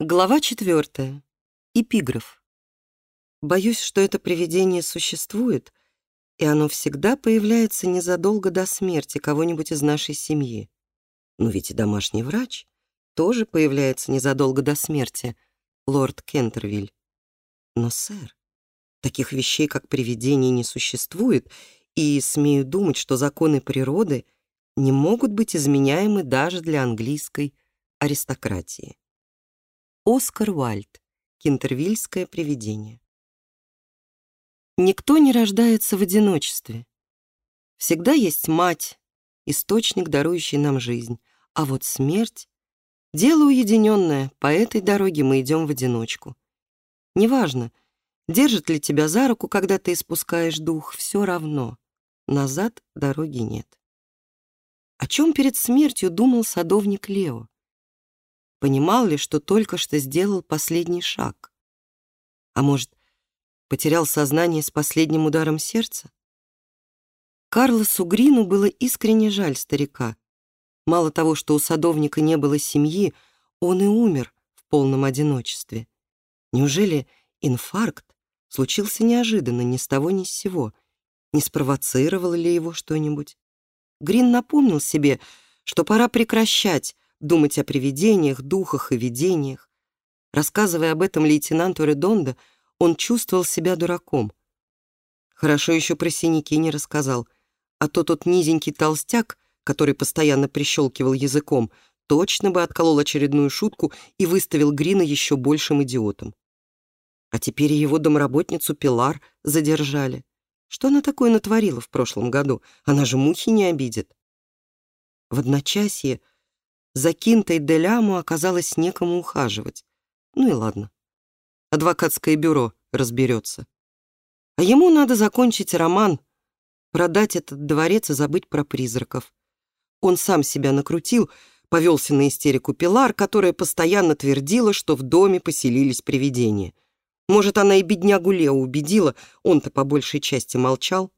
Глава четвертая. Эпиграф. Боюсь, что это привидение существует, и оно всегда появляется незадолго до смерти кого-нибудь из нашей семьи. Но ведь и домашний врач тоже появляется незадолго до смерти, лорд Кентервиль. Но, сэр, таких вещей, как привидение, не существует, и смею думать, что законы природы не могут быть изменяемы даже для английской аристократии. Оскар Уальд. Кентервильское привидение. Никто не рождается в одиночестве. Всегда есть мать, источник, дарующий нам жизнь. А вот смерть — дело уединенное, по этой дороге мы идем в одиночку. Неважно, держит ли тебя за руку, когда ты испускаешь дух, все равно. Назад дороги нет. О чем перед смертью думал садовник Лео? Понимал ли, что только что сделал последний шаг? А может, потерял сознание с последним ударом сердца? Карлосу Грину было искренне жаль старика. Мало того, что у садовника не было семьи, он и умер в полном одиночестве. Неужели инфаркт случился неожиданно, ни с того ни с сего? Не спровоцировало ли его что-нибудь? Грин напомнил себе, что пора прекращать думать о привидениях, духах и видениях. Рассказывая об этом лейтенанту Редондо, он чувствовал себя дураком. Хорошо еще про синяки не рассказал, а то тот низенький толстяк, который постоянно прищелкивал языком, точно бы отколол очередную шутку и выставил Грина еще большим идиотом. А теперь его домработницу Пилар задержали. Что она такое натворила в прошлом году? Она же мухи не обидит. В одночасье за Кинтой Деляму оказалось некому ухаживать. Ну и ладно. Адвокатское бюро разберется. А ему надо закончить роман, продать этот дворец и забыть про призраков. Он сам себя накрутил, повелся на истерику Пилар, которая постоянно твердила, что в доме поселились привидения. Может, она и беднягу Лео убедила, он-то по большей части молчал.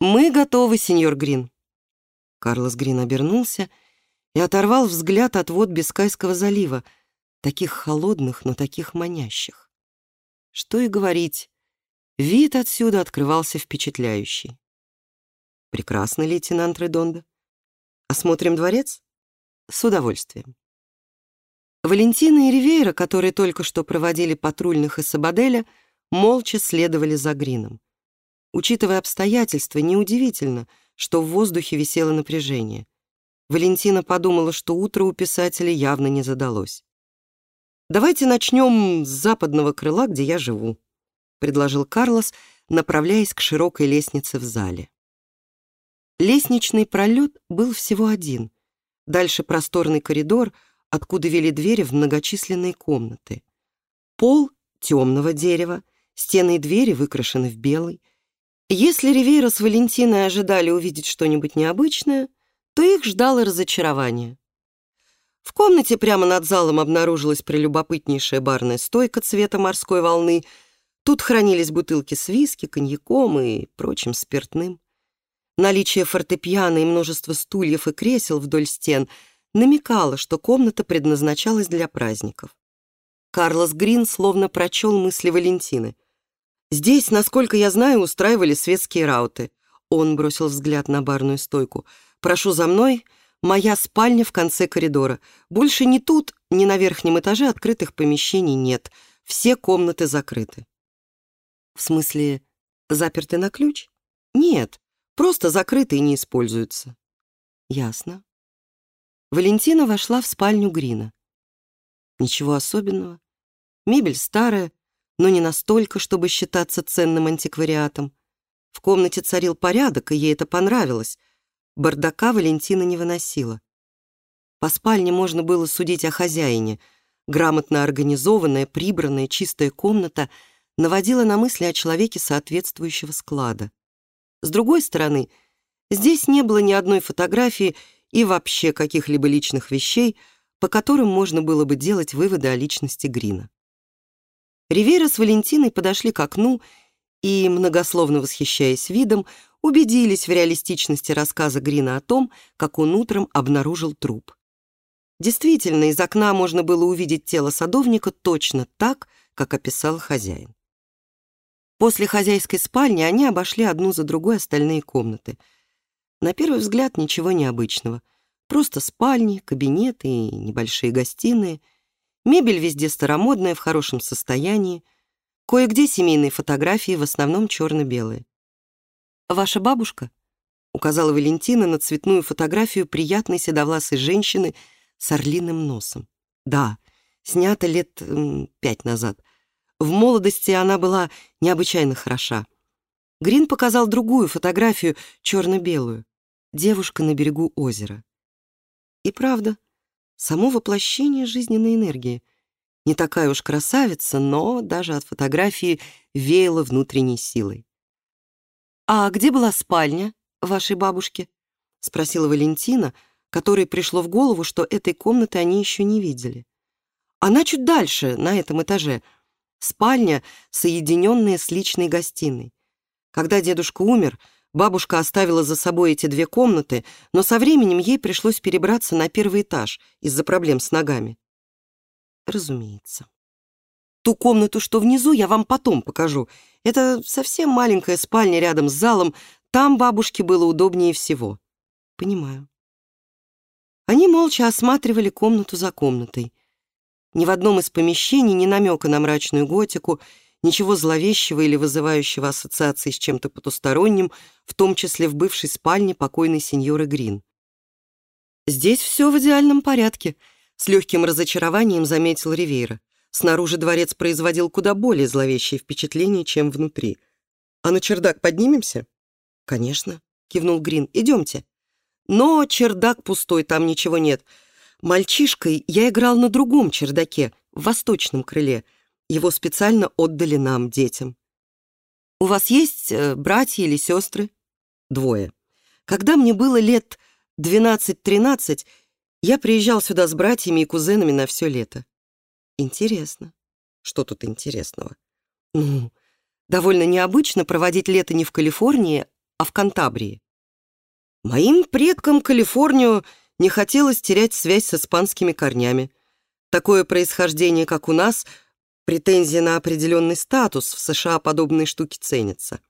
«Мы готовы, сеньор Грин». Карлос Грин обернулся и оторвал взгляд от вод Бискайского залива, таких холодных, но таких манящих. Что и говорить, вид отсюда открывался впечатляющий. Прекрасно, лейтенант Редондо. Осмотрим дворец? С удовольствием. Валентина и Ривейра, которые только что проводили патрульных из Сабаделя, молча следовали за Грином. Учитывая обстоятельства, неудивительно, что в воздухе висело напряжение. Валентина подумала, что утро у писателя явно не задалось. «Давайте начнем с западного крыла, где я живу», — предложил Карлос, направляясь к широкой лестнице в зале. Лестничный пролет был всего один. Дальше просторный коридор, откуда вели двери в многочисленные комнаты. Пол темного дерева, стены и двери выкрашены в белый. Если Ривейра с Валентиной ожидали увидеть что-нибудь необычное — то их ждало разочарование. В комнате прямо над залом обнаружилась прелюбопытнейшая барная стойка цвета морской волны. Тут хранились бутылки с виски, коньяком и прочим спиртным. Наличие фортепиано и множество стульев и кресел вдоль стен намекало, что комната предназначалась для праздников. Карлос Грин словно прочел мысли Валентины. «Здесь, насколько я знаю, устраивали светские рауты». Он бросил взгляд на барную стойку — Прошу за мной, моя спальня в конце коридора. Больше ни тут, ни на верхнем этаже открытых помещений нет. Все комнаты закрыты. В смысле, заперты на ключ? Нет, просто закрыты и не используются. Ясно. Валентина вошла в спальню Грина. Ничего особенного. Мебель старая, но не настолько, чтобы считаться ценным антиквариатом. В комнате царил порядок, и ей это понравилось — Бардака Валентина не выносила. По спальне можно было судить о хозяине. Грамотно организованная, прибранная, чистая комната наводила на мысли о человеке соответствующего склада. С другой стороны, здесь не было ни одной фотографии и вообще каких-либо личных вещей, по которым можно было бы делать выводы о личности Грина. Ривера с Валентиной подошли к окну и, многословно восхищаясь видом, убедились в реалистичности рассказа Грина о том, как он утром обнаружил труп. Действительно, из окна можно было увидеть тело садовника точно так, как описал хозяин. После хозяйской спальни они обошли одну за другой остальные комнаты. На первый взгляд ничего необычного. Просто спальни, кабинеты и небольшие гостиные. Мебель везде старомодная, в хорошем состоянии. Кое-где семейные фотографии, в основном черно-белые. «Ваша бабушка?» — указала Валентина на цветную фотографию приятной седовласой женщины с орлиным носом. «Да, снято лет м, пять назад. В молодости она была необычайно хороша. Грин показал другую фотографию, черно-белую. Девушка на берегу озера. И правда, само воплощение жизненной энергии. Не такая уж красавица, но даже от фотографии веяло внутренней силой. «А где была спальня вашей бабушки?» — спросила Валентина, которой пришло в голову, что этой комнаты они еще не видели. «Она чуть дальше, на этом этаже», Спальня, соединенная с личной гостиной. Когда дедушка умер, бабушка оставила за собой эти две комнаты, но со временем ей пришлось перебраться на первый этаж из-за проблем с ногами. Разумеется. Ту комнату, что внизу, я вам потом покажу. Это совсем маленькая спальня рядом с залом. Там бабушке было удобнее всего. Понимаю. Они молча осматривали комнату за комнатой. Ни в одном из помещений ни намека на мрачную готику, ничего зловещего или вызывающего ассоциации с чем-то потусторонним, в том числе в бывшей спальне покойной сеньоры Грин. «Здесь все в идеальном порядке», — с легким разочарованием заметил Ривейра. Снаружи дворец производил куда более зловещее впечатление, чем внутри. «А на чердак поднимемся?» «Конечно», — кивнул Грин. «Идемте». «Но чердак пустой, там ничего нет. Мальчишкой я играл на другом чердаке, в восточном крыле. Его специально отдали нам, детям. У вас есть э, братья или сестры? Двое. Когда мне было лет 12-13, я приезжал сюда с братьями и кузенами на все лето. Интересно. Что тут интересного? Ну, довольно необычно проводить лето не в Калифорнии, а в Кантабрии. Моим предкам Калифорнию не хотелось терять связь с испанскими корнями. Такое происхождение, как у нас, претензия на определенный статус, в США подобные штуки ценятся.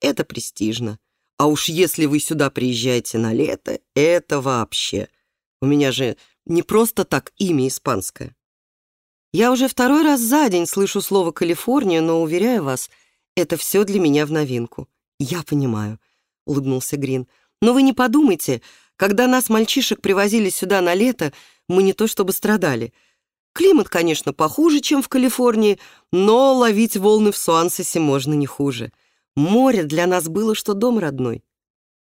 Это престижно. А уж если вы сюда приезжаете на лето, это вообще. У меня же не просто так имя испанское. Я уже второй раз за день слышу слово «Калифорния», но, уверяю вас, это все для меня в новинку. Я понимаю, — улыбнулся Грин. Но вы не подумайте, когда нас, мальчишек, привозили сюда на лето, мы не то чтобы страдали. Климат, конечно, похуже, чем в Калифорнии, но ловить волны в Суансесе можно не хуже. Море для нас было, что дом родной.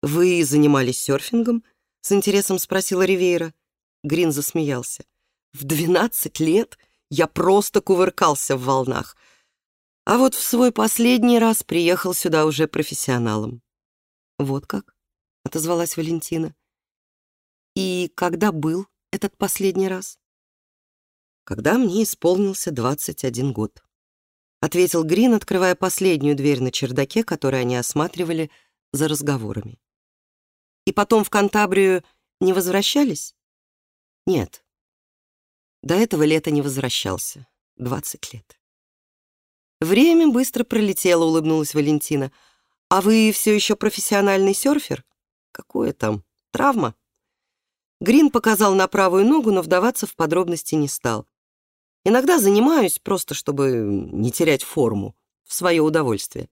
«Вы занимались серфингом?» — с интересом спросила Ривейра. Грин засмеялся. «В двенадцать лет я просто кувыркался в волнах. А вот в свой последний раз приехал сюда уже профессионалом». «Вот как?» — отозвалась Валентина. И когда был этот последний раз? Когда мне исполнился 21 год. Ответил Грин, открывая последнюю дверь на чердаке, которую они осматривали за разговорами. И потом в Кантабрию не возвращались? Нет. До этого лета не возвращался. 20 лет. Время быстро пролетело, улыбнулась Валентина. А вы все еще профессиональный серфер? Какое там? Травма? Грин показал на правую ногу, но вдаваться в подробности не стал. Иногда занимаюсь, просто чтобы не терять форму, в свое удовольствие.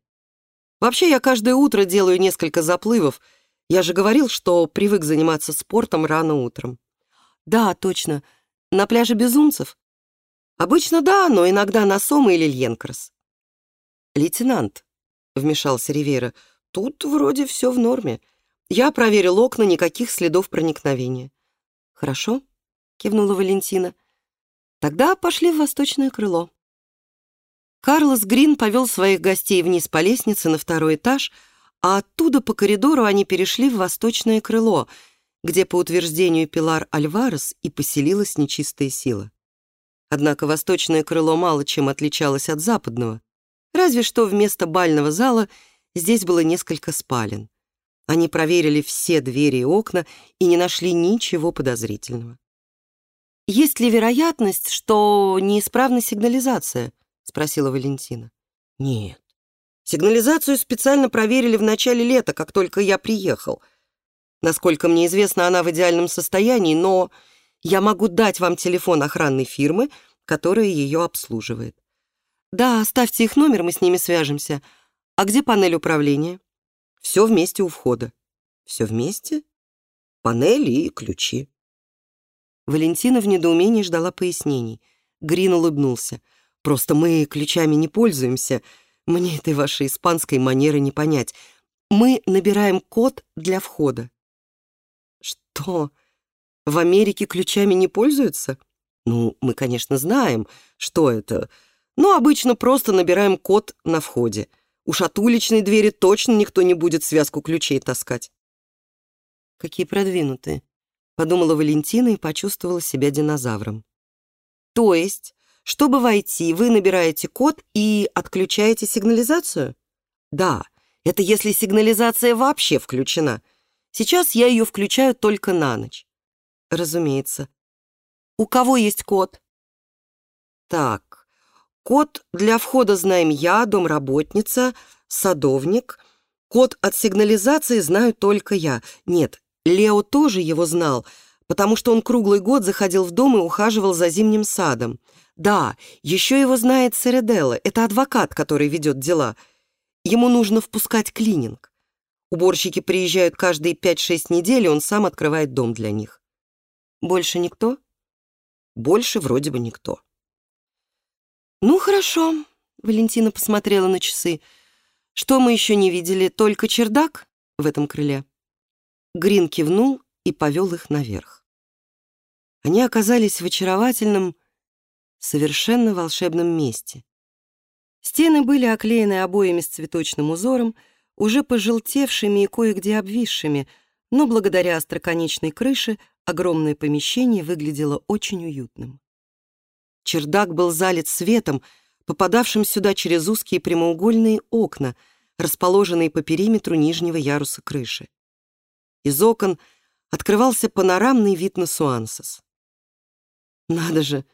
Вообще, я каждое утро делаю несколько заплывов. Я же говорил, что привык заниматься спортом рано утром. Да, точно. На пляже Безумцев? Обычно да, но иногда на Сома или Льенкрос. Лейтенант, вмешался Ривера, тут вроде все в норме. Я проверил окна, никаких следов проникновения. «Хорошо», — кивнула Валентина. «Тогда пошли в восточное крыло». Карлос Грин повел своих гостей вниз по лестнице на второй этаж, а оттуда по коридору они перешли в восточное крыло, где, по утверждению Пилар Альварес, и поселилась нечистая сила. Однако восточное крыло мало чем отличалось от западного, разве что вместо бального зала здесь было несколько спален. Они проверили все двери и окна и не нашли ничего подозрительного. «Есть ли вероятность, что неисправна сигнализация?» — спросила Валентина. «Нет. Сигнализацию специально проверили в начале лета, как только я приехал. Насколько мне известно, она в идеальном состоянии, но я могу дать вам телефон охранной фирмы, которая ее обслуживает. Да, оставьте их номер, мы с ними свяжемся. А где панель управления? Все вместе у входа. Все вместе? Панель и ключи. Валентина в недоумении ждала пояснений. Грин улыбнулся. «Просто мы ключами не пользуемся. Мне этой вашей испанской манеры не понять. Мы набираем код для входа». «Что? В Америке ключами не пользуются?» «Ну, мы, конечно, знаем, что это, но обычно просто набираем код на входе. Уж от уличной двери точно никто не будет связку ключей таскать». «Какие продвинутые», — подумала Валентина и почувствовала себя динозавром. «То есть, чтобы войти, вы набираете код и отключаете сигнализацию?» «Да, это если сигнализация вообще включена. Сейчас я ее включаю только на ночь». «Разумеется. У кого есть код?» «Так, код для входа знаем я, домработница, садовник. Код от сигнализации знаю только я. Нет, Лео тоже его знал, потому что он круглый год заходил в дом и ухаживал за зимним садом. Да, еще его знает Середелла, это адвокат, который ведет дела. Ему нужно впускать клининг. Уборщики приезжают каждые 5-6 недель, и он сам открывает дом для них. Больше никто? Больше вроде бы никто. «Ну, хорошо», — Валентина посмотрела на часы. «Что мы еще не видели? Только чердак в этом крыле?» Грин кивнул и повел их наверх. Они оказались в очаровательном, совершенно волшебном месте. Стены были оклеены обоями с цветочным узором, уже пожелтевшими и кое-где обвисшими, но благодаря остроконечной крыше огромное помещение выглядело очень уютным. Чердак был залит светом, попадавшим сюда через узкие прямоугольные окна, расположенные по периметру нижнего яруса крыши. Из окон открывался панорамный вид на Суансес. «Надо же!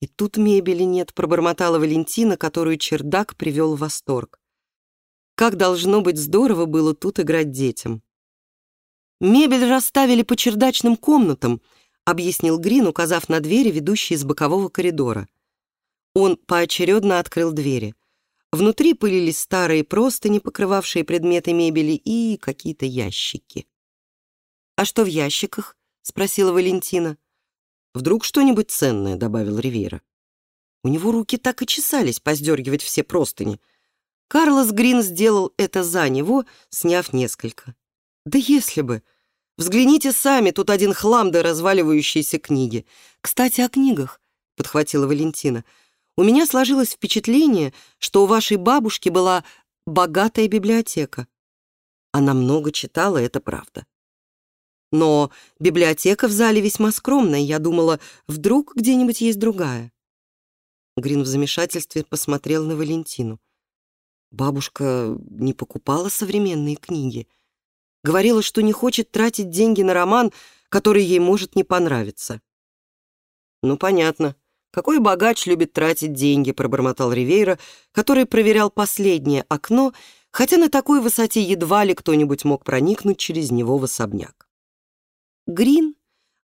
И тут мебели нет», — пробормотала Валентина, которую чердак привел в восторг. Как должно быть здорово было тут играть детям. «Мебель расставили по чердачным комнатам», — объяснил Грин, указав на двери, ведущие из бокового коридора. Он поочередно открыл двери. Внутри пылились старые простыни, покрывавшие предметы мебели, и какие-то ящики. «А что в ящиках?» — спросила Валентина. «Вдруг что-нибудь ценное», — добавил Ривера. У него руки так и чесались поздергивать все простыни. Карлос Грин сделал это за него, сняв несколько. «Да если бы! Взгляните сами, тут один хлам да разваливающиеся книги. Кстати, о книгах», — подхватила Валентина. «У меня сложилось впечатление, что у вашей бабушки была богатая библиотека. Она много читала, это правда. Но библиотека в зале весьма скромная. Я думала, вдруг где-нибудь есть другая. Грин в замешательстве посмотрел на Валентину. Бабушка не покупала современные книги. Говорила, что не хочет тратить деньги на роман, который ей может не понравиться. «Ну, понятно. Какой богач любит тратить деньги?» — пробормотал Ривейра, который проверял последнее окно, хотя на такой высоте едва ли кто-нибудь мог проникнуть через него в особняк. Грин,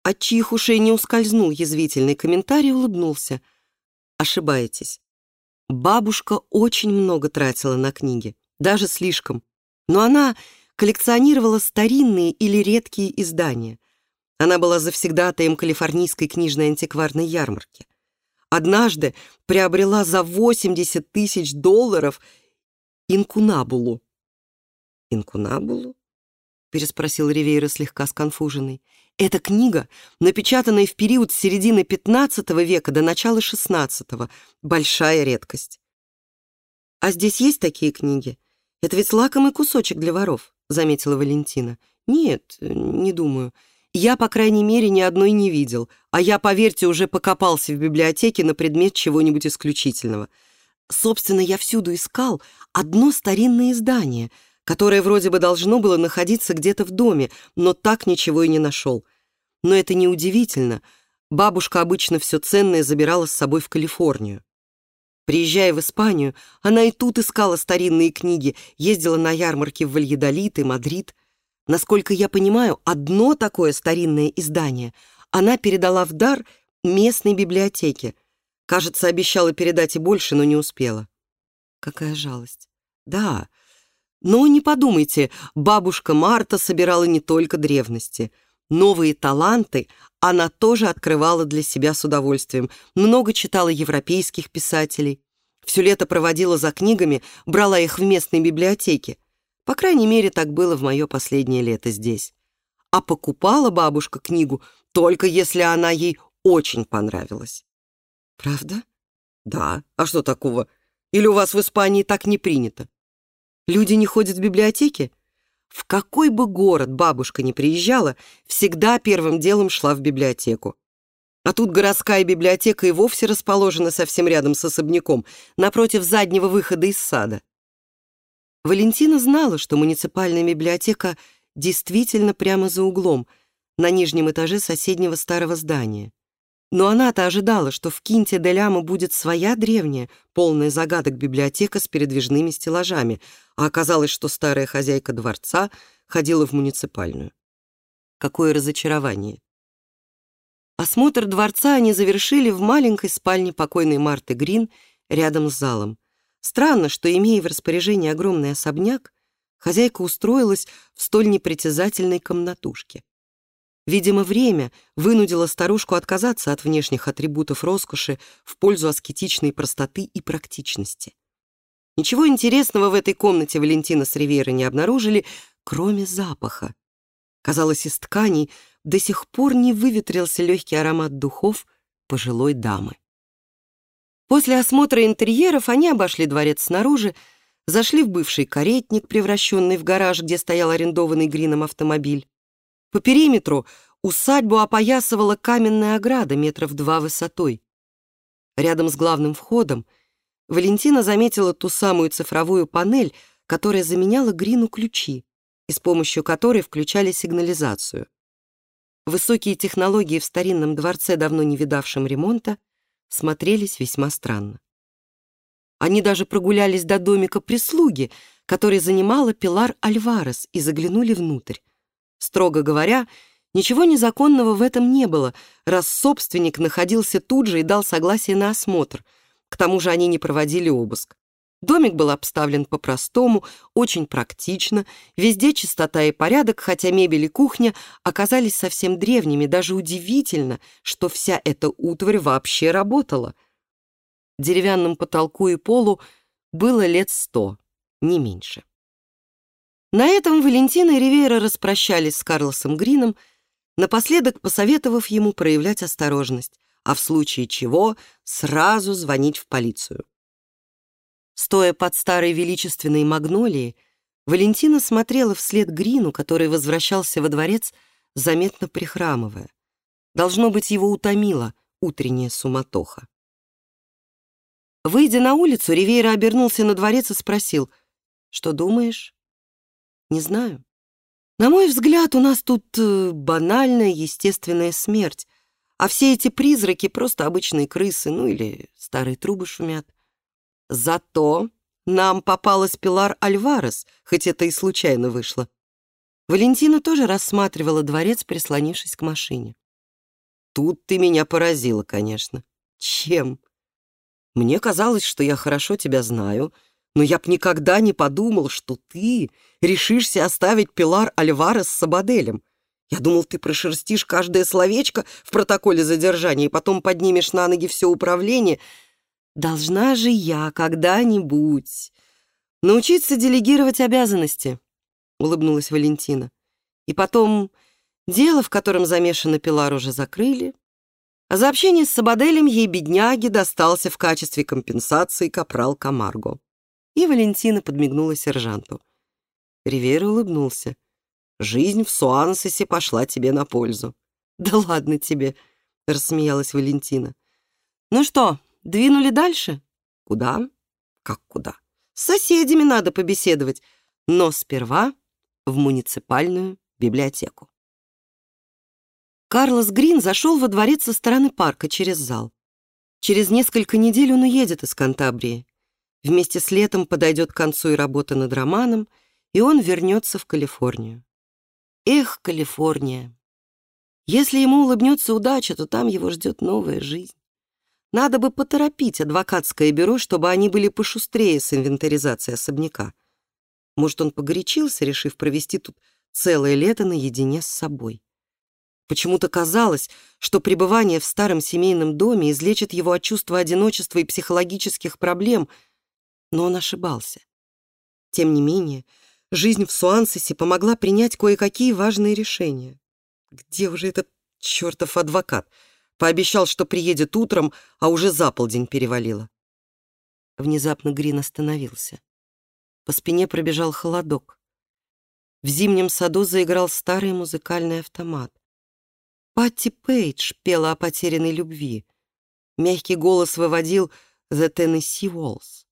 от чьих ушей не ускользнул язвительный комментарий, улыбнулся. Ошибаетесь. Бабушка очень много тратила на книги, даже слишком. Но она коллекционировала старинные или редкие издания. Она была завсегдатаем калифорнийской книжной антикварной ярмарки. Однажды приобрела за 80 тысяч долларов инкунабулу. Инкунабулу? Переспросил Ривейра слегка сконфуженный. «Эта книга, напечатанная в период с середины XV века до начала XVI, большая редкость». «А здесь есть такие книги? Это ведь лакомый кусочек для воров», — заметила Валентина. «Нет, не думаю. Я, по крайней мере, ни одной не видел, а я, поверьте, уже покопался в библиотеке на предмет чего-нибудь исключительного. Собственно, я всюду искал одно старинное издание — которое вроде бы должно было находиться где-то в доме, но так ничего и не нашел. Но это неудивительно. Бабушка обычно все ценное забирала с собой в Калифорнию. Приезжая в Испанию, она и тут искала старинные книги, ездила на ярмарки в Вальедолит и Мадрид. Насколько я понимаю, одно такое старинное издание она передала в дар местной библиотеке. Кажется, обещала передать и больше, но не успела. Какая жалость. Да, но не подумайте, бабушка Марта собирала не только древности. Новые таланты она тоже открывала для себя с удовольствием. Много читала европейских писателей. Все лето проводила за книгами, брала их в местной библиотеке. По крайней мере, так было в мое последнее лето здесь. А покупала бабушка книгу только если она ей очень понравилась. Правда? Да. А что такого? Или у вас в Испании так не принято? Люди не ходят в библиотеки? В какой бы город бабушка ни приезжала, всегда первым делом шла в библиотеку. А тут городская библиотека и вовсе расположена совсем рядом с особняком, напротив заднего выхода из сада. Валентина знала, что муниципальная библиотека действительно прямо за углом, на нижнем этаже соседнего старого здания. Но она-то ожидала, что в Кинте де Ляма будет своя древняя, полная загадок библиотека с передвижными стеллажами, а оказалось, что старая хозяйка дворца ходила в муниципальную. Какое разочарование! Осмотр дворца они завершили в маленькой спальне покойной Марты Грин рядом с залом. Странно, что, имея в распоряжении огромный особняк, хозяйка устроилась в столь непритязательной комнатушке. Видимо, время вынудило старушку отказаться от внешних атрибутов роскоши в пользу аскетичной простоты и практичности. Ничего интересного в этой комнате Валентина с Ривейрой не обнаружили, кроме запаха. Казалось, из тканей до сих пор не выветрился легкий аромат духов пожилой дамы. После осмотра интерьеров они обошли дворец снаружи, зашли в бывший каретник, превращенный в гараж, где стоял арендованный Грином автомобиль. По периметру усадьбу опоясывала каменная ограда метров два высотой. Рядом с главным входом Валентина заметила ту самую цифровую панель, которая заменяла Грину ключи, и с помощью которой включали сигнализацию. Высокие технологии в старинном дворце, давно не видавшем ремонта, смотрелись весьма странно. Они даже прогулялись до домика прислуги, который занимала Пилар Альварес, и заглянули внутрь. Строго говоря, ничего незаконного в этом не было, раз собственник находился тут же и дал согласие на осмотр. К тому же они не проводили обыск. Домик был обставлен по-простому, очень практично, везде чистота и порядок, хотя мебель и кухня оказались совсем древними, даже удивительно, что вся эта утварь вообще работала. Деревянному потолку и полу было лет сто, не меньше. На этом Валентина и Ривейра распрощались с Карлосом Грином, напоследок посоветовав ему проявлять осторожность, а в случае чего сразу звонить в полицию. Стоя под старой величественной магнолией, Валентина смотрела вслед Грину, который возвращался во дворец, заметно прихрамывая. Должно быть, его утомила утренняя суматоха. Выйдя на улицу, Ривейра обернулся на дворец и спросил, «Что думаешь?» Не знаю. На мой взгляд, у нас тут э, банальная естественная смерть, а все эти призраки — просто обычные крысы, ну или старые трубы шумят. Зато нам попалась Пилар Альварес, хоть это и случайно вышло. Валентина тоже рассматривала дворец, прислонившись к машине. Тут ты меня поразила, конечно. Чем? Мне казалось, что я хорошо тебя знаю — но я б никогда не подумал, что ты решишься оставить Пилар Альварес с Сабаделем. Я думал, ты прошерстишь каждое словечко в протоколе задержания и потом поднимешь на ноги все управление. Должна же я когда-нибудь научиться делегировать обязанности, — улыбнулась Валентина. И потом, дело, в котором замешана Пилар, уже закрыли, а за общение с Сабаделем ей, бедняги, достался в качестве компенсации капрал Камарго и Валентина подмигнула сержанту. Ривера улыбнулся. «Жизнь в Суансесе пошла тебе на пользу». «Да ладно тебе», — рассмеялась Валентина. «Ну что, двинули дальше?» «Куда?» «Как куда?» «С соседями надо побеседовать, но сперва в муниципальную библиотеку». Карлос Грин зашел во дворец со стороны парка через зал. Через несколько недель он уедет из Кантабрии. Вместе с летом подойдет к концу и работа над романом, и он вернется в Калифорнию. Эх, Калифорния! Если ему улыбнется удача, то там его ждет новая жизнь. Надо бы поторопить адвокатское бюро, чтобы они были пошустрее с инвентаризацией особняка. Может, он погорячился, решив провести тут целое лето наедине с собой. Почему-то казалось, что пребывание в старом семейном доме излечит его от чувства одиночества и психологических проблем, но он ошибался. Тем не менее, жизнь в Суансесе помогла принять кое-какие важные решения. Где уже этот чертов адвокат? Пообещал, что приедет утром, а уже за полдень перевалило. Внезапно Грин остановился. По спине пробежал холодок. В зимнем саду заиграл старый музыкальный автомат. Патти Пейдж пела о потерянной любви. Мягкий голос выводил «The Tennessee Walls».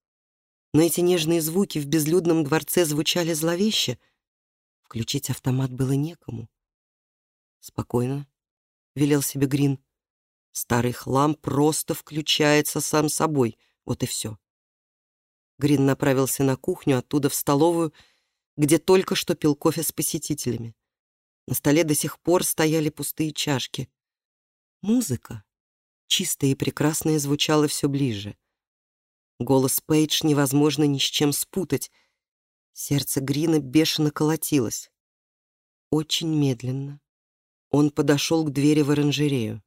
Но эти нежные звуки в безлюдном дворце звучали зловеще. Включить автомат было некому. «Спокойно», — велел себе Грин. «Старый хлам просто включается сам собой. Вот и все». Грин направился на кухню, оттуда в столовую, где только что пил кофе с посетителями. На столе до сих пор стояли пустые чашки. Музыка, чистая и прекрасная, звучала все ближе. Голос Пейдж невозможно ни с чем спутать. Сердце Грина бешено колотилось. Очень медленно он подошел к двери в оранжерею.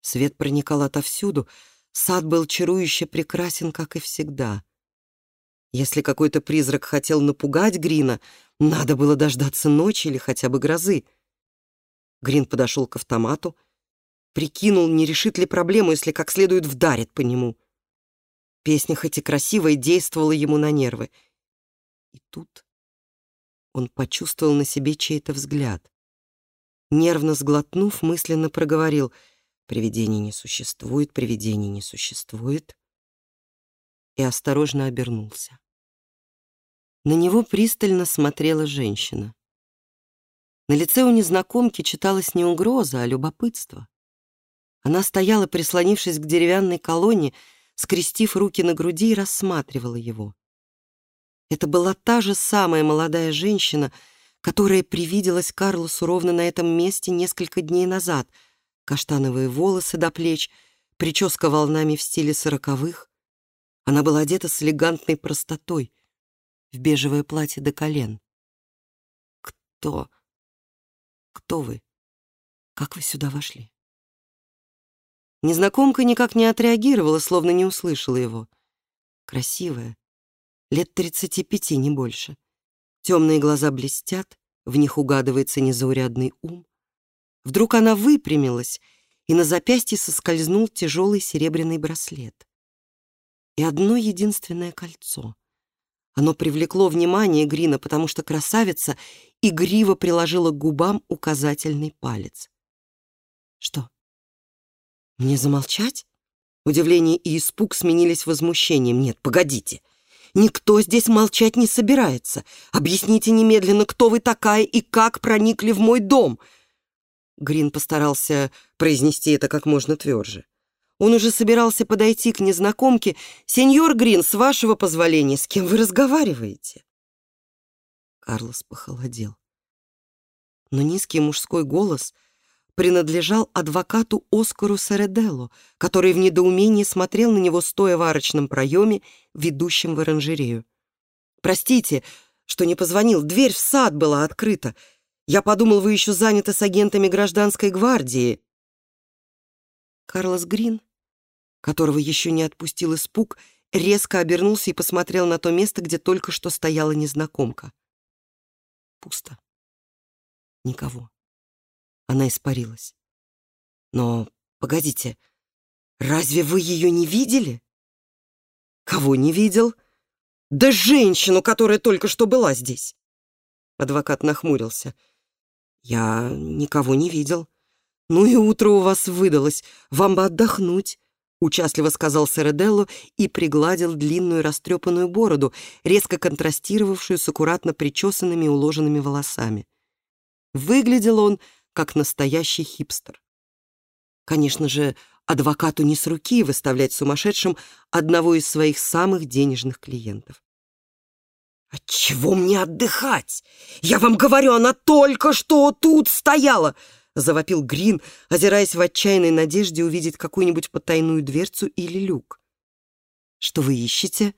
Свет проникал отовсюду, сад был чарующе прекрасен, как и всегда. Если какой-то призрак хотел напугать Грина, надо было дождаться ночи или хотя бы грозы. Грин подошел к автомату, прикинул, не решит ли проблему, если как следует вдарит по нему. Песня, хоть и красивая, действовала ему на нервы. И тут он почувствовал на себе чей-то взгляд. Нервно сглотнув, мысленно проговорил «Привидений не существует, привидений не существует» и осторожно обернулся. На него пристально смотрела женщина. На лице у незнакомки читалась не угроза, а любопытство. Она стояла, прислонившись к деревянной колонне, скрестив руки на груди и рассматривала его. Это была та же самая молодая женщина, которая привиделась Карлосу ровно на этом месте несколько дней назад. Каштановые волосы до плеч, прическа волнами в стиле сороковых. Она была одета с элегантной простотой — в бежевое платье до колен. «Кто? Кто вы? Как вы сюда вошли?» Незнакомка никак не отреагировала, словно не услышала его. Красивая, лет тридцати пяти, не больше. Темные глаза блестят, в них угадывается незаурядный ум. Вдруг она выпрямилась, и на запястье соскользнул тяжелый серебряный браслет. И одно единственное кольцо — оно привлекло внимание Грина, потому что красавица игриво приложила к губам указательный палец. «Что? Мне замолчать?» Удивление и испуг сменились возмущением. «Нет, погодите. Никто здесь молчать не собирается. Объясните немедленно, кто вы такая и как проникли в мой дом!» Грин постарался произнести это как можно тверже. Он уже собирался подойти к незнакомке. «Сеньор Грин, с вашего позволения, с кем вы разговариваете?» Карлос похолодел. Но низкий мужской голос принадлежал адвокату Оскару Середелло, который в недоумении смотрел на него, стоя в арочном проеме, ведущем в оранжерею. «Простите, что не позвонил. Дверь в сад была открыта. Я подумал, вы еще заняты с агентами гражданской гвардии». Карлос Грин которого еще не отпустил испуг, резко обернулся и посмотрел на то место, где только что стояла незнакомка. Пусто. Никого. Она испарилась. Но, погодите, разве вы ее не видели? Кого не видел? Да женщину, которая только что была здесь. Адвокат нахмурился. Я никого не видел. Ну и утро у вас выдалось. Вам бы отдохнуть. — участливо сказал Середелло и пригладил длинную растрепанную бороду, резко контрастировавшую с аккуратно причесанными и уложенными волосами. Выглядел он как настоящий хипстер. Конечно же, адвокату не с руки выставлять сумасшедшим одного из своих самых денежных клиентов. «Отчего мне отдыхать? Я вам говорю, она только что тут стояла!» Завопил Грин, озираясь в отчаянной надежде увидеть какую-нибудь потайную дверцу или люк. «Что вы ищете?»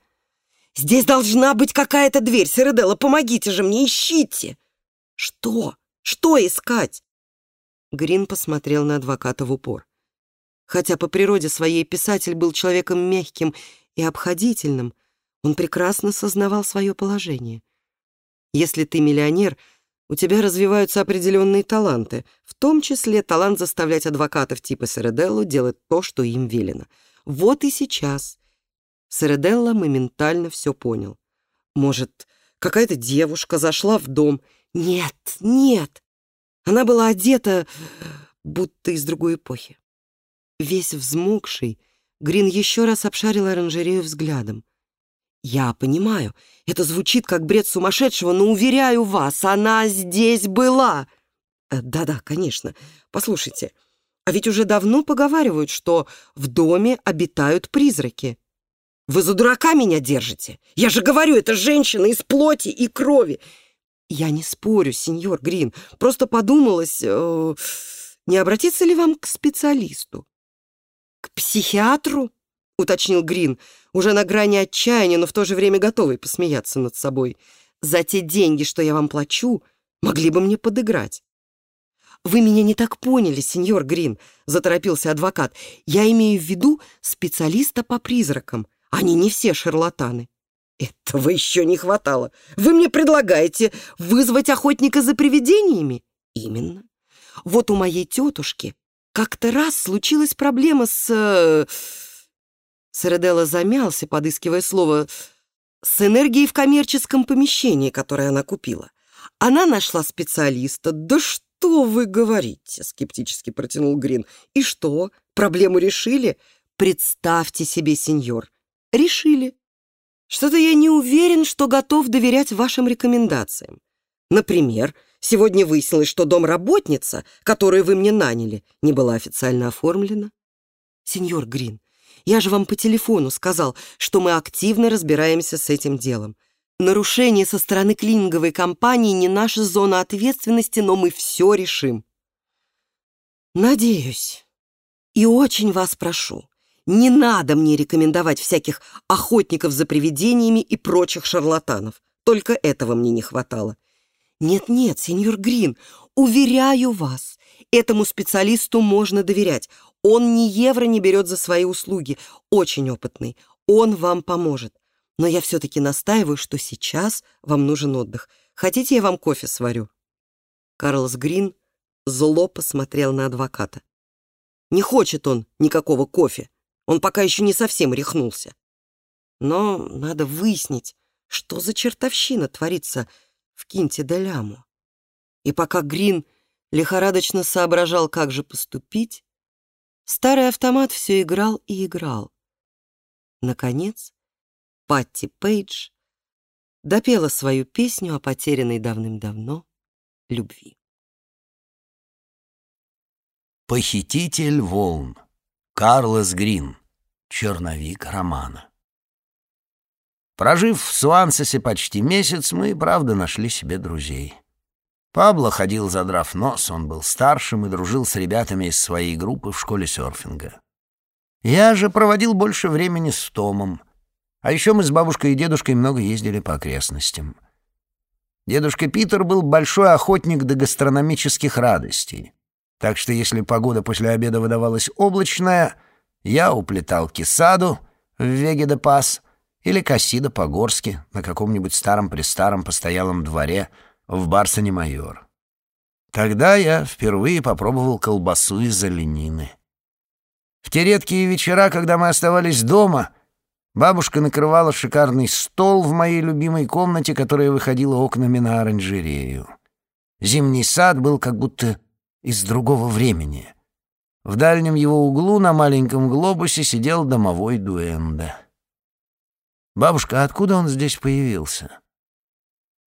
«Здесь должна быть какая-то дверь, Середелла, помогите же мне, ищите!» «Что? Что искать?» Грин посмотрел на адвоката в упор. Хотя по природе своей писатель был человеком мягким и обходительным, он прекрасно сознавал свое положение. Если ты миллионер, у тебя развиваются определенные таланты, в том числе талант заставлять адвокатов типа Середелло делать то, что им велено. Вот и сейчас. Середелло моментально все понял. Может, какая-то девушка зашла в дом. Нет, нет. Она была одета будто из другой эпохи. Весь взмокший, Грин еще раз обшарил оранжерею взглядом. «Я понимаю, это звучит как бред сумасшедшего, но, уверяю вас, она здесь была!» «Э, «Да-да, конечно. Послушайте, а ведь уже давно поговаривают, что в доме обитают призраки». «Вы за дурака меня держите? Я же говорю, это женщина из плоти и крови!» «Я не спорю, сеньор Грин, просто подумалось, э, не обратиться ли вам к специалисту?» «К психиатру?» — уточнил Грин, уже на грани отчаяния, но в то же время готовый посмеяться над собой. «За те деньги, что я вам плачу, могли бы мне подыграть». «Вы меня не так поняли, сеньор Грин», — заторопился адвокат. «Я имею в виду специалиста по призракам. Они не все шарлатаны». «Этого еще не хватало. Вы мне предлагаете вызвать охотника за привидениями?» «Именно. Вот у моей тетушки как-то раз случилась проблема с...» э, Середелла замялся, подыскивая слово «с энергией в коммерческом помещении, которое она купила. Она нашла специалиста. Да что вы говорите?» — скептически протянул Грин. «И что, проблему решили?» «Представьте себе, сеньор, решили. Что-то я не уверен, что готов доверять вашим рекомендациям. Например, сегодня выяснилось, что домработница, которую вы мне наняли, не была официально оформлена. Сеньор Грин, я же вам по телефону сказал, что мы активно разбираемся с этим делом. Нарушение со стороны клининговой компании не наша зона ответственности, но мы все решим. Надеюсь. И очень вас прошу, не надо мне рекомендовать всяких охотников за привидениями и прочих шарлатанов. Только этого мне не хватало. Нет-нет, сеньор Грин, уверяю вас, этому специалисту можно доверять. Он ни евро не берет за свои услуги. Очень опытный. Он вам поможет. Но я все-таки настаиваю, что сейчас вам нужен отдых. Хотите, я вам кофе сварю?» Карлос Грин зло посмотрел на адвоката. «Не хочет он никакого кофе. Он пока еще не совсем рехнулся. Но надо выяснить, что за чертовщина творится в Кинте-де-Ляму. И пока Грин лихорадочно соображал, как же поступить, Старый автомат все играл и играл. Наконец, Патти Пейдж допела свою песню о потерянной давным-давно любви. Похититель волн. Карлос Грин. Черновик романа. Прожив в Суансесе почти месяц, мы, правда, нашли себе друзей. Пабло ходил, задрав нос, он был старшим и дружил с ребятами из своей группы в школе серфинга. Я же проводил больше времени с Томом. А еще мы с бабушкой и дедушкой много ездили по окрестностям. Дедушка Питер был большой охотник до гастрономических радостей. Так что если погода после обеда выдавалась облачная, я уплетал кисаду в Веге-де-Пас или кассида по-горски на каком-нибудь старом-престаром постоялом дворе — в Барсоне майор. Тогда я впервые попробовал колбасу из оленины. В те редкие вечера, когда мы оставались дома, бабушка накрывала шикарный стол в моей любимой комнате, которая выходила окнами на оранжерею. Зимний сад был как будто из другого времени. В дальнем его углу на маленьком глобусе сидел домовой дуэнда. «Бабушка, откуда он здесь появился?»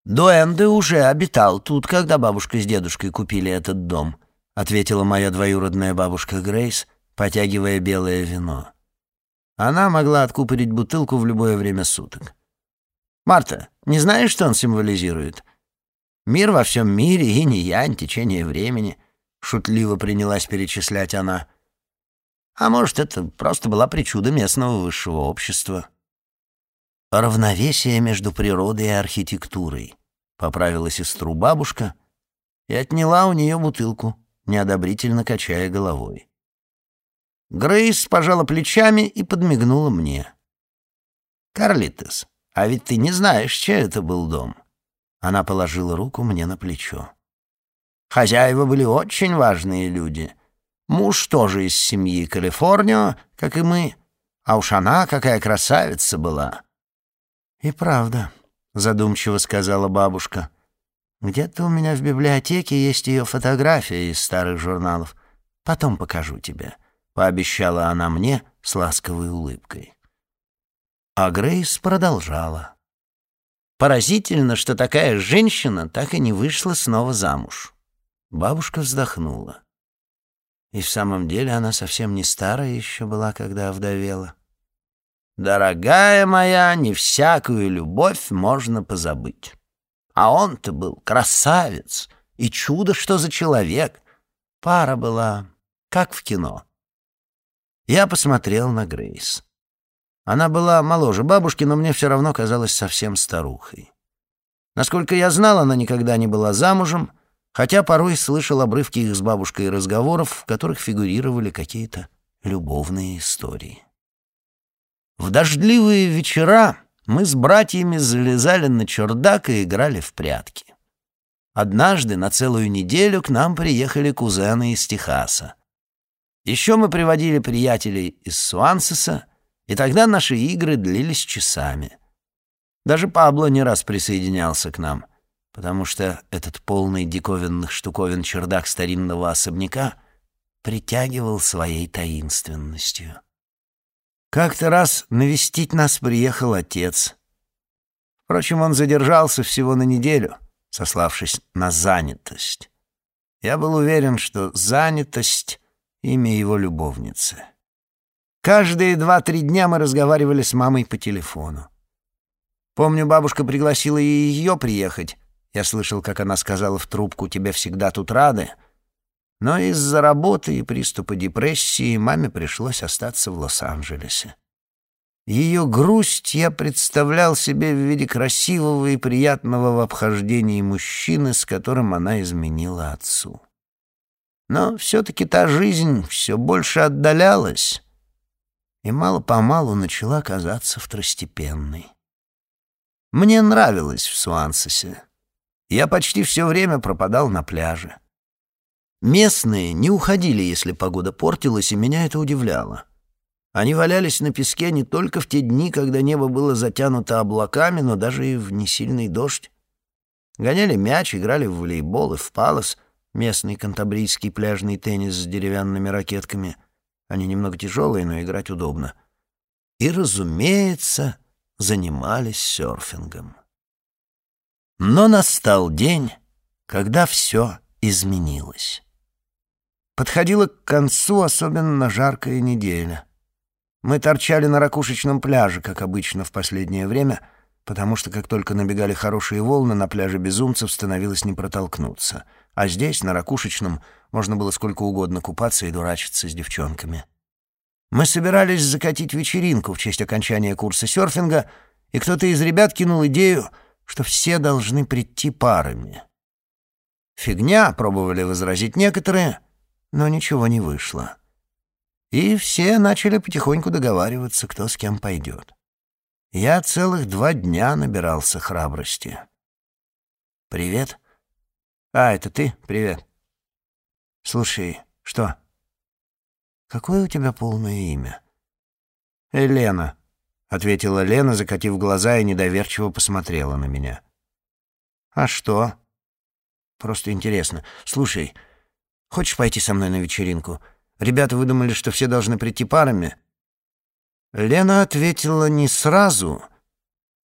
Дуэнде уже обитал тут, когда бабушка с дедушкой купили этот дом. ответила моя двоюродная бабушка Грейс, потягивая белое вино. Она могла откупорить бутылку в любое время суток. «Марта, не знаешь, что он символизирует?» «Мир во всем мире, и не янь, течение времени», — шутливо принялась перечислять она. «А может, это просто была причуда местного высшего общества?» «Равновесие между природой и архитектурой», — поправила сестру бабушка и отняла у нее бутылку, неодобрительно качая головой. Грейс пожала плечами и подмигнула мне. «Карлитес, а ведь ты не знаешь, чей это был дом?» Она положила руку мне на плечо. «Хозяева были очень важные люди. Муж тоже из семьи Калифорнио, как и мы, а уж она какая красавица была». «И правда», — задумчиво сказала бабушка. «Где-то у меня в библиотеке есть ее фотография из старых журналов. Потом покажу тебе». — пообещала она мне с ласковой улыбкой. А Грейс продолжала. «Поразительно, что такая женщина так и не вышла снова замуж». Бабушка вздохнула. И в самом деле она совсем не старая еще была, когда овдовела. «Дорогая моя, не всякую любовь можно позабыть. А он-то был красавец, и чудо, что за человек. Пара была, как в кино». Я посмотрел на Грейс. Она была моложе бабушки, но мне все равно казалась совсем старухой. Насколько я знал, она никогда не была замужем, хотя порой слышал обрывки их с бабушкой разговоров, в которых фигурировали какие-то любовные истории. В дождливые вечера мы с братьями залезали на чердак и играли в прятки. Однажды на целую неделю к нам приехали кузены из Техаса. Еще мы приводили приятелей из Суансеса, и тогда наши игры длились часами. Даже Пабло не раз присоединялся к нам, потому что этот полный диковинных штуковин чердак старинного особняка притягивал своей таинственностью. Как-то раз навестить нас приехал отец. Впрочем, он задержался всего на неделю, сославшись на занятость. Я был уверен, что занятость имя его любовницы. Каждые два-три дня мы разговаривали с мамой по телефону. Помню, бабушка пригласила и ее приехать. Я слышал, как она сказала в трубку «Тебе всегда тут рады». Но из-за работы и приступа депрессии маме пришлось остаться в Лос-Анджелесе. Ее грусть я представлял себе в виде красивого и приятного в обхождении мужчины, с которым она изменила отцу. Но все-таки та жизнь все больше отдалялась и мало-помалу начала казаться второстепенной. Мне нравилось в Суансесе. Я почти все время пропадал на пляже. Местные не уходили, если погода портилась, и меня это удивляло. Они валялись на песке не только в те дни, когда небо было затянуто облаками, но даже и в несильный дождь. Гоняли мяч, играли в волейбол и в палос — местный кантабрийский пляжный теннис с деревянными ракетками. Они немного тяжелые, но играть удобно. И, разумеется, занимались серфингом. Но настал день, когда все изменилось. Подходила к концу особенно жаркая неделя. Мы торчали на ракушечном пляже, как обычно в последнее время, потому что как только набегали хорошие волны, на пляже безумцев становилось не протолкнуться — а здесь, на ракушечном, можно было сколько угодно купаться и дурачиться с девчонками. Мы собирались закатить вечеринку в честь окончания курса серфинга, и кто-то из ребят кинул идею, что все должны прийти парами. Фигня, пробовали возразить некоторые, но ничего не вышло. И все начали потихоньку договариваться, кто с кем пойдет. Я целых два дня набирался храбрости. «Привет», «А, это ты? Привет». «Слушай, что?» «Какое у тебя полное имя?» «Елена», — ответила Лена, закатив глаза и недоверчиво посмотрела на меня. «А что?» «Просто интересно. Слушай, хочешь пойти со мной на вечеринку? Ребята выдумали, что все должны прийти парами». Лена ответила не сразу,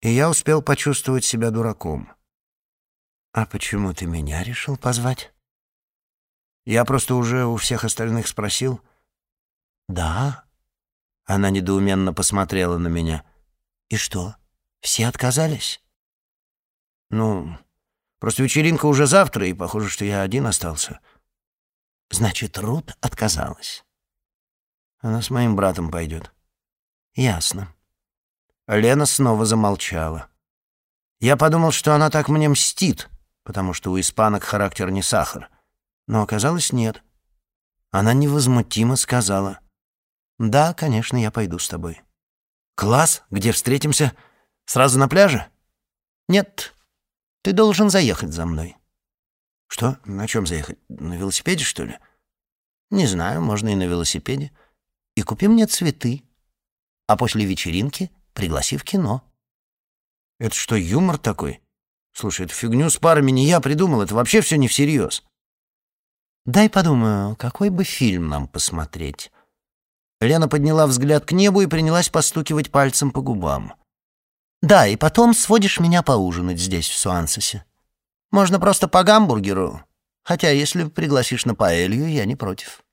и я успел почувствовать себя дураком. «А почему ты меня решил позвать?» Я просто уже у всех остальных спросил. Да. Она недоуменно посмотрела на меня. И что, все отказались? Ну, просто вечеринка уже завтра, и похоже, что я один остался. Значит, Рут отказалась. Она с моим братом пойдет. Ясно. Лена снова замолчала. Я подумал, что она так мне мстит, потому что у испанок характер не сахар. Но оказалось, нет. Она невозмутимо сказала. «Да, конечно, я пойду с тобой». «Класс? Где встретимся? Сразу на пляже?» «Нет, ты должен заехать за мной». «Что? На чем заехать? На велосипеде, что ли?» «Не знаю, можно и на велосипеде. И купи мне цветы. А после вечеринки пригласи в кино». «Это что, юмор такой? Слушай, эту фигню с парами не я придумал, это вообще все не всерьез». «Дай подумаю, какой бы фильм нам посмотреть?» Лена подняла взгляд к небу и принялась постукивать пальцем по губам. «Да, и потом сводишь меня поужинать здесь, в Суансесе. Можно просто по гамбургеру, хотя если пригласишь на паэлью, я не против».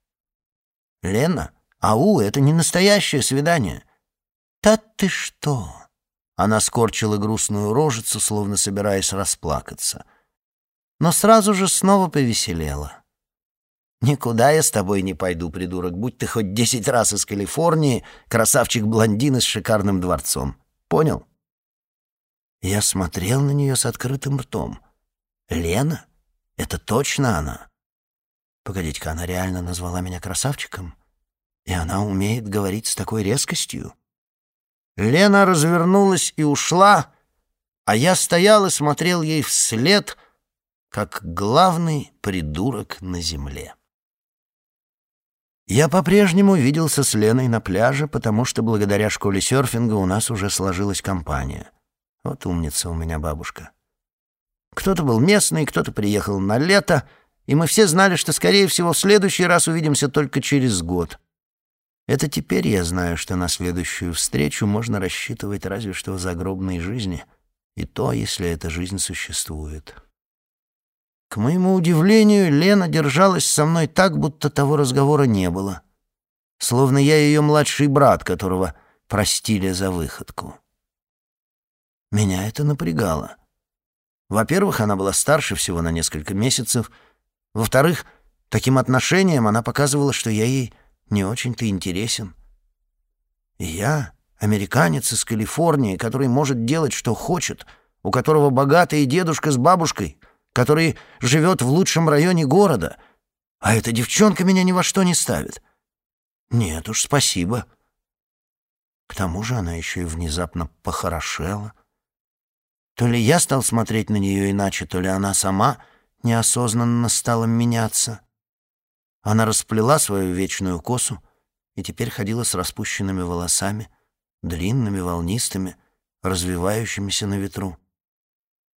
«Лена, ау, это не настоящее свидание». «Да ты что?» Она скорчила грустную рожицу, словно собираясь расплакаться. Но сразу же снова повеселела. «Никуда я с тобой не пойду, придурок, будь ты хоть десять раз из Калифорнии, красавчик-блондин с шикарным дворцом. Понял?» Я смотрел на нее с открытым ртом. «Лена? Это точно она?» Погодите-ка, она реально назвала меня красавчиком? И она умеет говорить с такой резкостью? Лена развернулась и ушла, а я стоял и смотрел ей вслед, как главный придурок на земле. Я по-прежнему виделся с Леной на пляже, потому что благодаря школе серфинга у нас уже сложилась компания. Вот умница у меня бабушка. Кто-то был местный, кто-то приехал на лето, и мы все знали, что, скорее всего, в следующий раз увидимся только через год. Это теперь я знаю, что на следующую встречу можно рассчитывать разве что в загробной жизни, и то, если эта жизнь существует. К моему удивлению, Лена держалась со мной так, будто того разговора не было. Словно я ее младший брат, которого простили за выходку. Меня это напрягало. Во-первых, она была старше всего на несколько месяцев. Во-вторых, таким отношением она показывала, что я ей не очень-то интересен. И я, американец из Калифорнии, который может делать, что хочет, у которого богатый дедушка с бабушкой — который живет в лучшем районе города, а эта девчонка меня ни во что не ставит. Нет уж, спасибо. К тому же она еще и внезапно похорошела. То ли я стал смотреть на нее иначе, то ли она сама неосознанно стала меняться. Она расплела свою вечную косу и теперь ходила с распущенными волосами, длинными, волнистыми, развивающимися на ветру.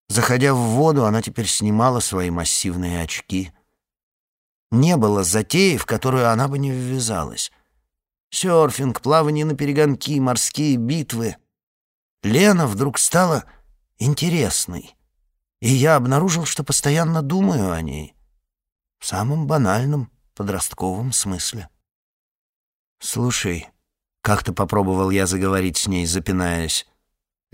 Заходя в воду, она теперь снимала свои массивные очки. Не было затеи, в которую она бы не ввязалась. Сёрфинг, плавание на перегонки, морские битвы. Лена вдруг стала интересной, и я обнаружил, что постоянно думаю о ней. В самом банальном подростковом смысле. «Слушай», — как-то попробовал я заговорить с ней, запинаясь,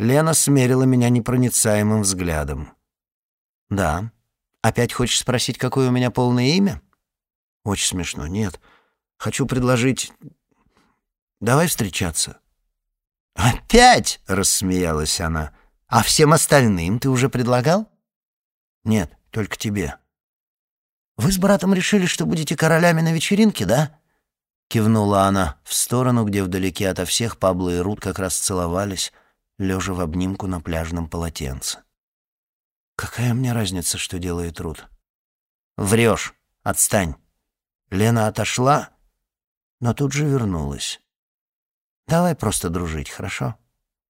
Лена смерила меня непроницаемым взглядом. «Да. Опять хочешь спросить, какое у меня полное имя?» «Очень смешно. Нет. Хочу предложить... Давай встречаться». «Опять?» — рассмеялась она. «А всем остальным ты уже предлагал?» «Нет, только тебе». «Вы с братом решили, что будете королями на вечеринке, да?» Кивнула она в сторону, где вдалеке ото всех Пабло и Рут как раз целовались, лежа в обнимку на пляжном полотенце. «Какая мне разница, что делает Рут?» «Врешь! Отстань!» Лена отошла, но тут же вернулась. «Давай просто дружить, хорошо?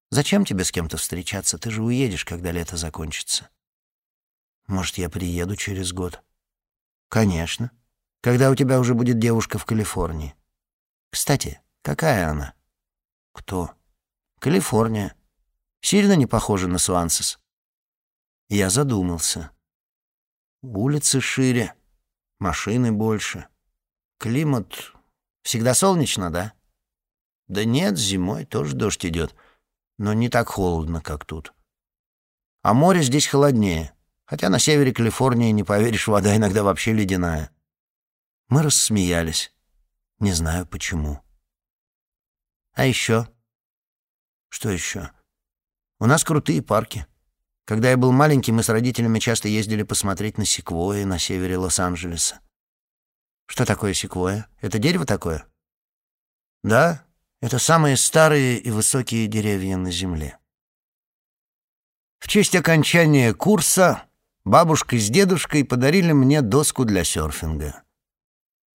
Зачем тебе с кем-то встречаться? Ты же уедешь, когда лето закончится». «Может, я приеду через год?» «Конечно. Когда у тебя уже будет девушка в Калифорнии. Кстати, какая она?» «Кто?» «Калифорния. Сильно не похоже на Суансес. Я задумался. Улицы шире, машины больше. Климат всегда солнечно, да? Да нет, зимой тоже дождь идет, но не так холодно, как тут. А море здесь холоднее, хотя на севере Калифорнии, не поверишь, вода иногда вообще ледяная. Мы рассмеялись. Не знаю почему. А еще? Что еще? У нас крутые парки. Когда я был маленький, мы с родителями часто ездили посмотреть на секвойи на севере Лос-Анджелеса. Что такое секвойя? Это дерево такое? Да, это самые старые и высокие деревья на Земле. В честь окончания курса бабушка с дедушкой подарили мне доску для серфинга.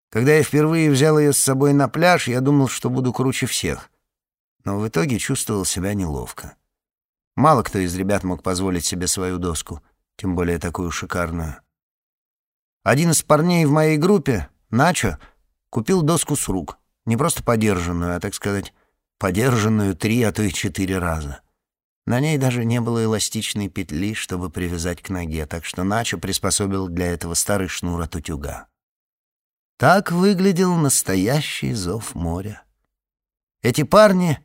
Когда я впервые взял ее с собой на пляж, я думал, что буду круче всех. Но в итоге чувствовал себя неловко. Мало кто из ребят мог позволить себе свою доску, тем более такую шикарную. Один из парней в моей группе, Начо, купил доску с рук. Не просто подержанную, а, так сказать, подержанную три, а то и четыре раза. На ней даже не было эластичной петли, чтобы привязать к ноге, так что Начо приспособил для этого старый шнур от утюга. Так выглядел настоящий зов моря. Эти парни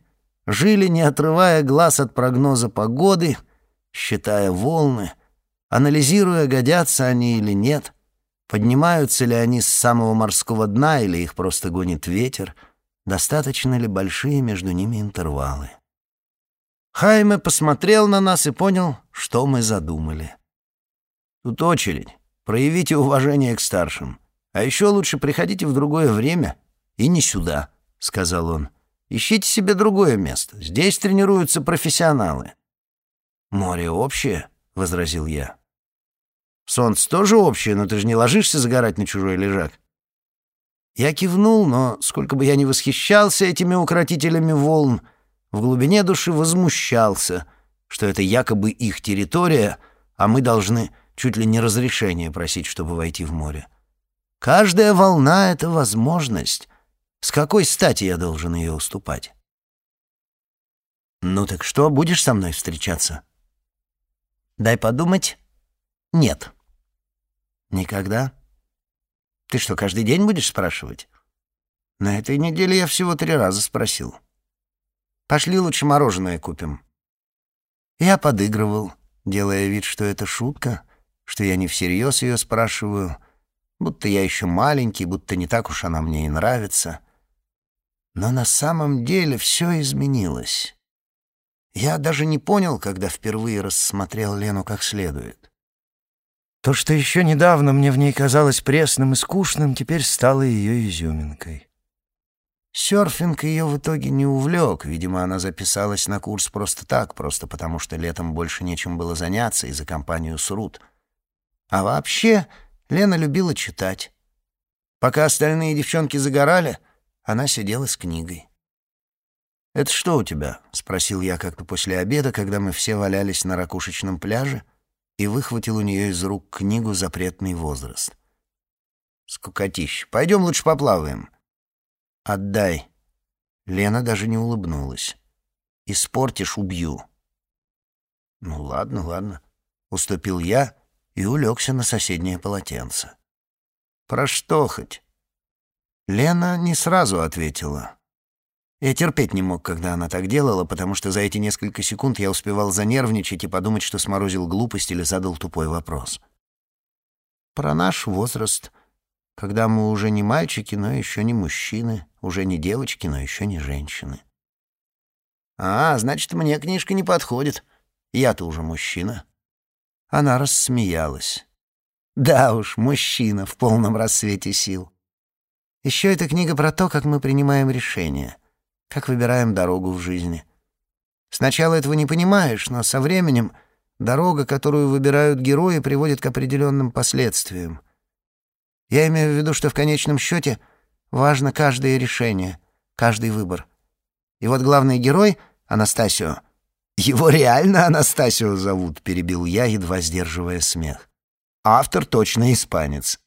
жили, не отрывая глаз от прогноза погоды, считая волны, анализируя, годятся они или нет, поднимаются ли они с самого морского дна или их просто гонит ветер, достаточно ли большие между ними интервалы. Хайме посмотрел на нас и понял, что мы задумали. «Тут очередь. Проявите уважение к старшим. А еще лучше приходите в другое время и не сюда», — сказал он. Ищите себе другое место. Здесь тренируются профессионалы». «Море общее», — возразил я. «Солнце тоже общее, но ты же не ложишься загорать на чужой лежак». Я кивнул, но сколько бы я ни восхищался этими укротителями волн, в глубине души возмущался, что это якобы их территория, а мы должны чуть ли не разрешение просить, чтобы войти в море. Каждая волна — это возможность, с какой стати я должен ее уступать? Ну так что, будешь со мной встречаться? Дай подумать. Нет. Никогда? Ты что, каждый день будешь спрашивать? На этой неделе я всего три раза спросил. Пошли лучше мороженое купим. Я подыгрывал, делая вид, что это шутка, что я не всерьез ее спрашиваю, будто я еще маленький, будто не так уж она мне и нравится — но на самом деле все изменилось. Я даже не понял, когда впервые рассмотрел Лену как следует. То, что еще недавно мне в ней казалось пресным и скучным, теперь стало ее изюминкой. Серфинг ее в итоге не увлек. Видимо, она записалась на курс просто так, просто потому что летом больше нечем было заняться из-за компанию Срут. А вообще, Лена любила читать. Пока остальные девчонки загорали — она сидела с книгой. «Это что у тебя?» — спросил я как-то после обеда, когда мы все валялись на ракушечном пляже, и выхватил у нее из рук книгу «Запретный возраст». «Скукотища. Пойдем лучше поплаваем». «Отдай». Лена даже не улыбнулась. «Испортишь — убью». «Ну ладно, ладно», — уступил я и улегся на соседнее полотенце. «Про что хоть?» Лена не сразу ответила. Я терпеть не мог, когда она так делала, потому что за эти несколько секунд я успевал занервничать и подумать, что сморозил глупость или задал тупой вопрос. Про наш возраст, когда мы уже не мальчики, но еще не мужчины, уже не девочки, но еще не женщины. «А, значит, мне книжка не подходит. Я-то уже мужчина». Она рассмеялась. «Да уж, мужчина в полном рассвете сил. Еще эта книга про то, как мы принимаем решения, как выбираем дорогу в жизни. Сначала этого не понимаешь, но со временем дорога, которую выбирают герои, приводит к определенным последствиям. Я имею в виду, что в конечном счете важно каждое решение, каждый выбор. И вот главный герой, Анастасио, его реально Анастасио зовут, перебил я, едва сдерживая смех. Автор точно испанец.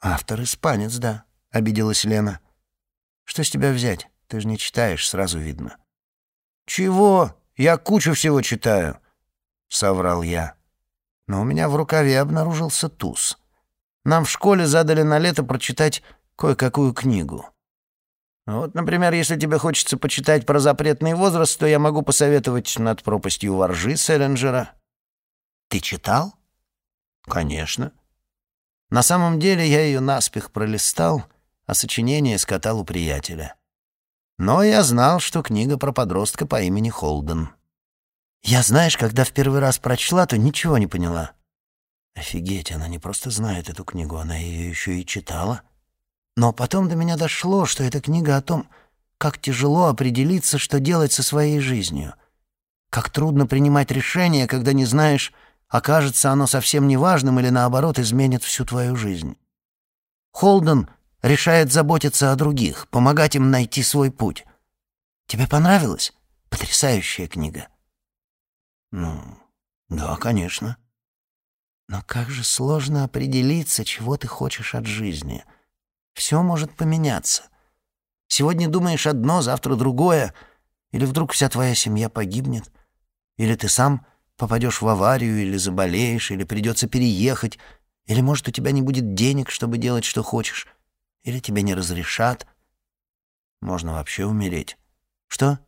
Автор испанец, да. — обиделась Лена. «Что с тебя взять? Ты же не читаешь, сразу видно». «Чего? Я кучу всего читаю», — соврал я. Но у меня в рукаве обнаружился туз. Нам в школе задали на лето прочитать кое-какую книгу. Вот, например, если тебе хочется почитать про запретный возраст, то я могу посоветовать «Над пропастью воржи» Селлинджера. Ты читал? Конечно. На самом деле я ее наспех пролистал, а сочинение скатал у приятеля. Но я знал, что книга про подростка по имени Холден. Я, знаешь, когда в первый раз прочла, то ничего не поняла. Офигеть, она не просто знает эту книгу, она ее еще и читала. Но потом до меня дошло, что эта книга о том, как тяжело определиться, что делать со своей жизнью. Как трудно принимать решение, когда не знаешь, окажется оно совсем неважным или, наоборот, изменит всю твою жизнь. Холден решает заботиться о других, помогать им найти свой путь. Тебе понравилось? Потрясающая книга. Ну, да, конечно. Но как же сложно определиться, чего ты хочешь от жизни. Все может поменяться. Сегодня думаешь одно, завтра другое, или вдруг вся твоя семья погибнет, или ты сам попадешь в аварию, или заболеешь, или придется переехать, или, может, у тебя не будет денег, чтобы делать, что хочешь, или тебе не разрешат. Можно вообще умереть. Что?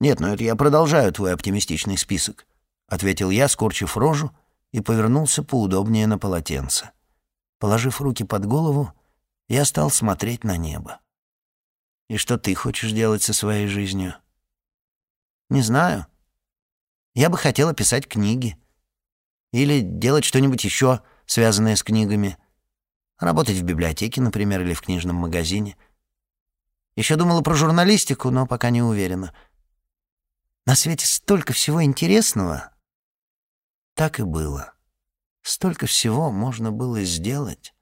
Нет, ну это я продолжаю твой оптимистичный список, ответил я, скорчив рожу, и повернулся поудобнее на полотенце. Положив руки под голову, я стал смотреть на небо. И что ты хочешь делать со своей жизнью? Не знаю. Я бы хотела писать книги. Или делать что-нибудь еще, связанное с книгами. Работать в библиотеке, например, или в книжном магазине. Еще думала про журналистику, но пока не уверена. На свете столько всего интересного. Так и было. Столько всего можно было сделать.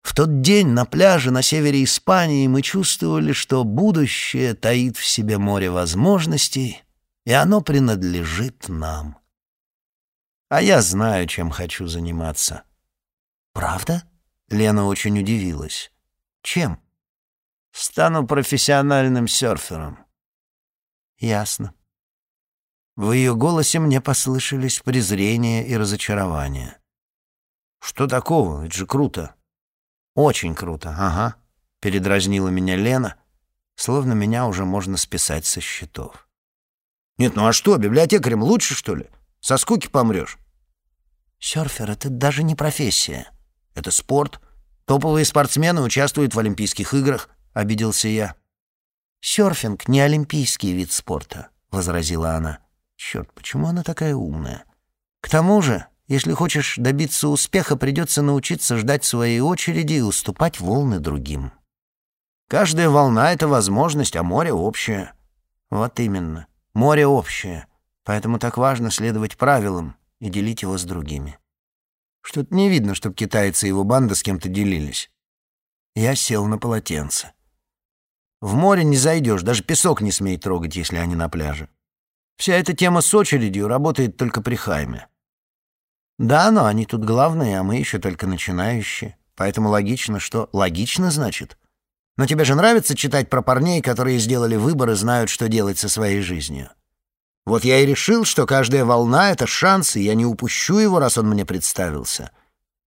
В тот день на пляже на севере Испании мы чувствовали, что будущее таит в себе море возможностей, и оно принадлежит нам. А я знаю, чем хочу заниматься. Правда? Лена очень удивилась. Чем? Стану профессиональным серфером. Ясно. В ее голосе мне послышались презрение и разочарование. «Что такого? Это же круто!» «Очень круто, ага», — передразнила меня Лена, словно меня уже можно списать со счетов. «Нет, ну а что, библиотекарем лучше, что ли? Со скуки помрешь?» «Серфер — это даже не профессия. Это спорт. Топовые спортсмены участвуют в Олимпийских играх», — обиделся я. «Серфинг — не олимпийский вид спорта», — возразила она. «Черт, почему она такая умная?» «К тому же, если хочешь добиться успеха, придется научиться ждать своей очереди и уступать волны другим. Каждая волна — это возможность, а море — общее. Вот именно. Море общее. Поэтому так важно следовать правилам и делить его с другими. Что-то не видно, чтобы китайцы и его банда с кем-то делились. Я сел на полотенце. В море не зайдешь, даже песок не смей трогать, если они на пляже. Вся эта тема с очередью работает только при Хайме. Да, но они тут главные, а мы еще только начинающие. Поэтому логично, что... Логично, значит? Но тебе же нравится читать про парней, которые сделали выбор и знают, что делать со своей жизнью. Вот я и решил, что каждая волна — это шанс, и я не упущу его, раз он мне представился.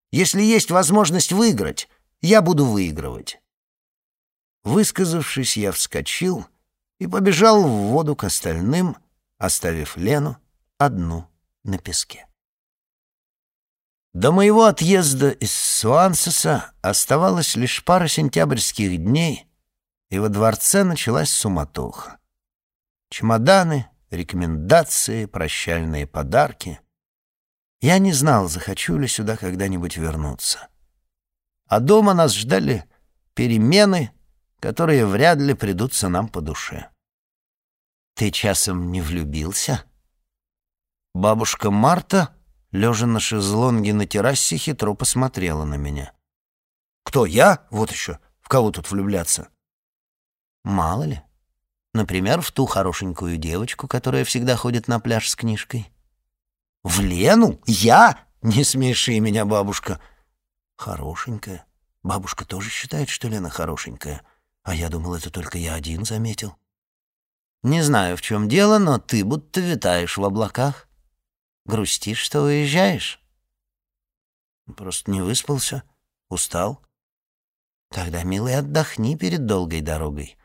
Если есть возможность выиграть, я буду выигрывать. Высказавшись, я вскочил и побежал в воду к остальным, оставив Лену одну на песке. До моего отъезда из Суансеса оставалось лишь пара сентябрьских дней, и во дворце началась суматоха. Чемоданы, рекомендации, прощальные подарки. Я не знал, захочу ли сюда когда-нибудь вернуться. А дома нас ждали перемены, которые вряд ли придутся нам по душе. «Ты часом не влюбился?» Бабушка Марта лежа на шезлонге на террасе, хитро посмотрела на меня. «Кто, я? Вот еще. В кого тут влюбляться?» «Мало ли. Например, в ту хорошенькую девочку, которая всегда ходит на пляж с книжкой». «В Лену? Я? Не смеши меня, бабушка!» «Хорошенькая. Бабушка тоже считает, что Лена хорошенькая. А я думал, это только я один заметил». «Не знаю, в чем дело, но ты будто витаешь в облаках». Грустишь, что уезжаешь?» «Просто не выспался», Устал? Тогда, милый, отдохни перед долгой дорогой.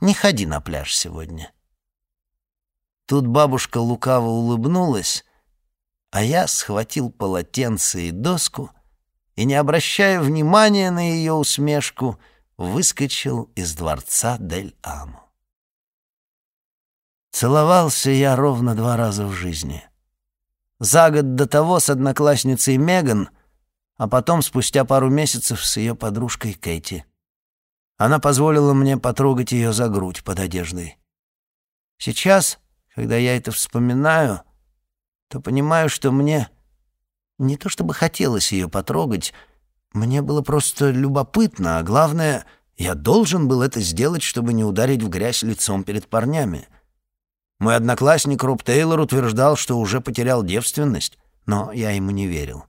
Не ходи на пляж сегодня. Тут бабушка лукаво улыбнулась, а я схватил полотенце и доску и, не обращая внимания на ее усмешку, выскочил из дворца Дель-Аму. Целовался я ровно два раза в жизни. За год до того с одноклассницей Меган, а потом спустя пару месяцев с ее подружкой Кэти. Она позволила мне потрогать ее за грудь под одеждой. Сейчас, когда я это вспоминаю, то понимаю, что мне не то чтобы хотелось ее потрогать, мне было просто любопытно, а главное, я должен был это сделать, чтобы не ударить в грязь лицом перед парнями. Мой одноклассник Роб Тейлор утверждал, что уже потерял девственность, но я ему не верил.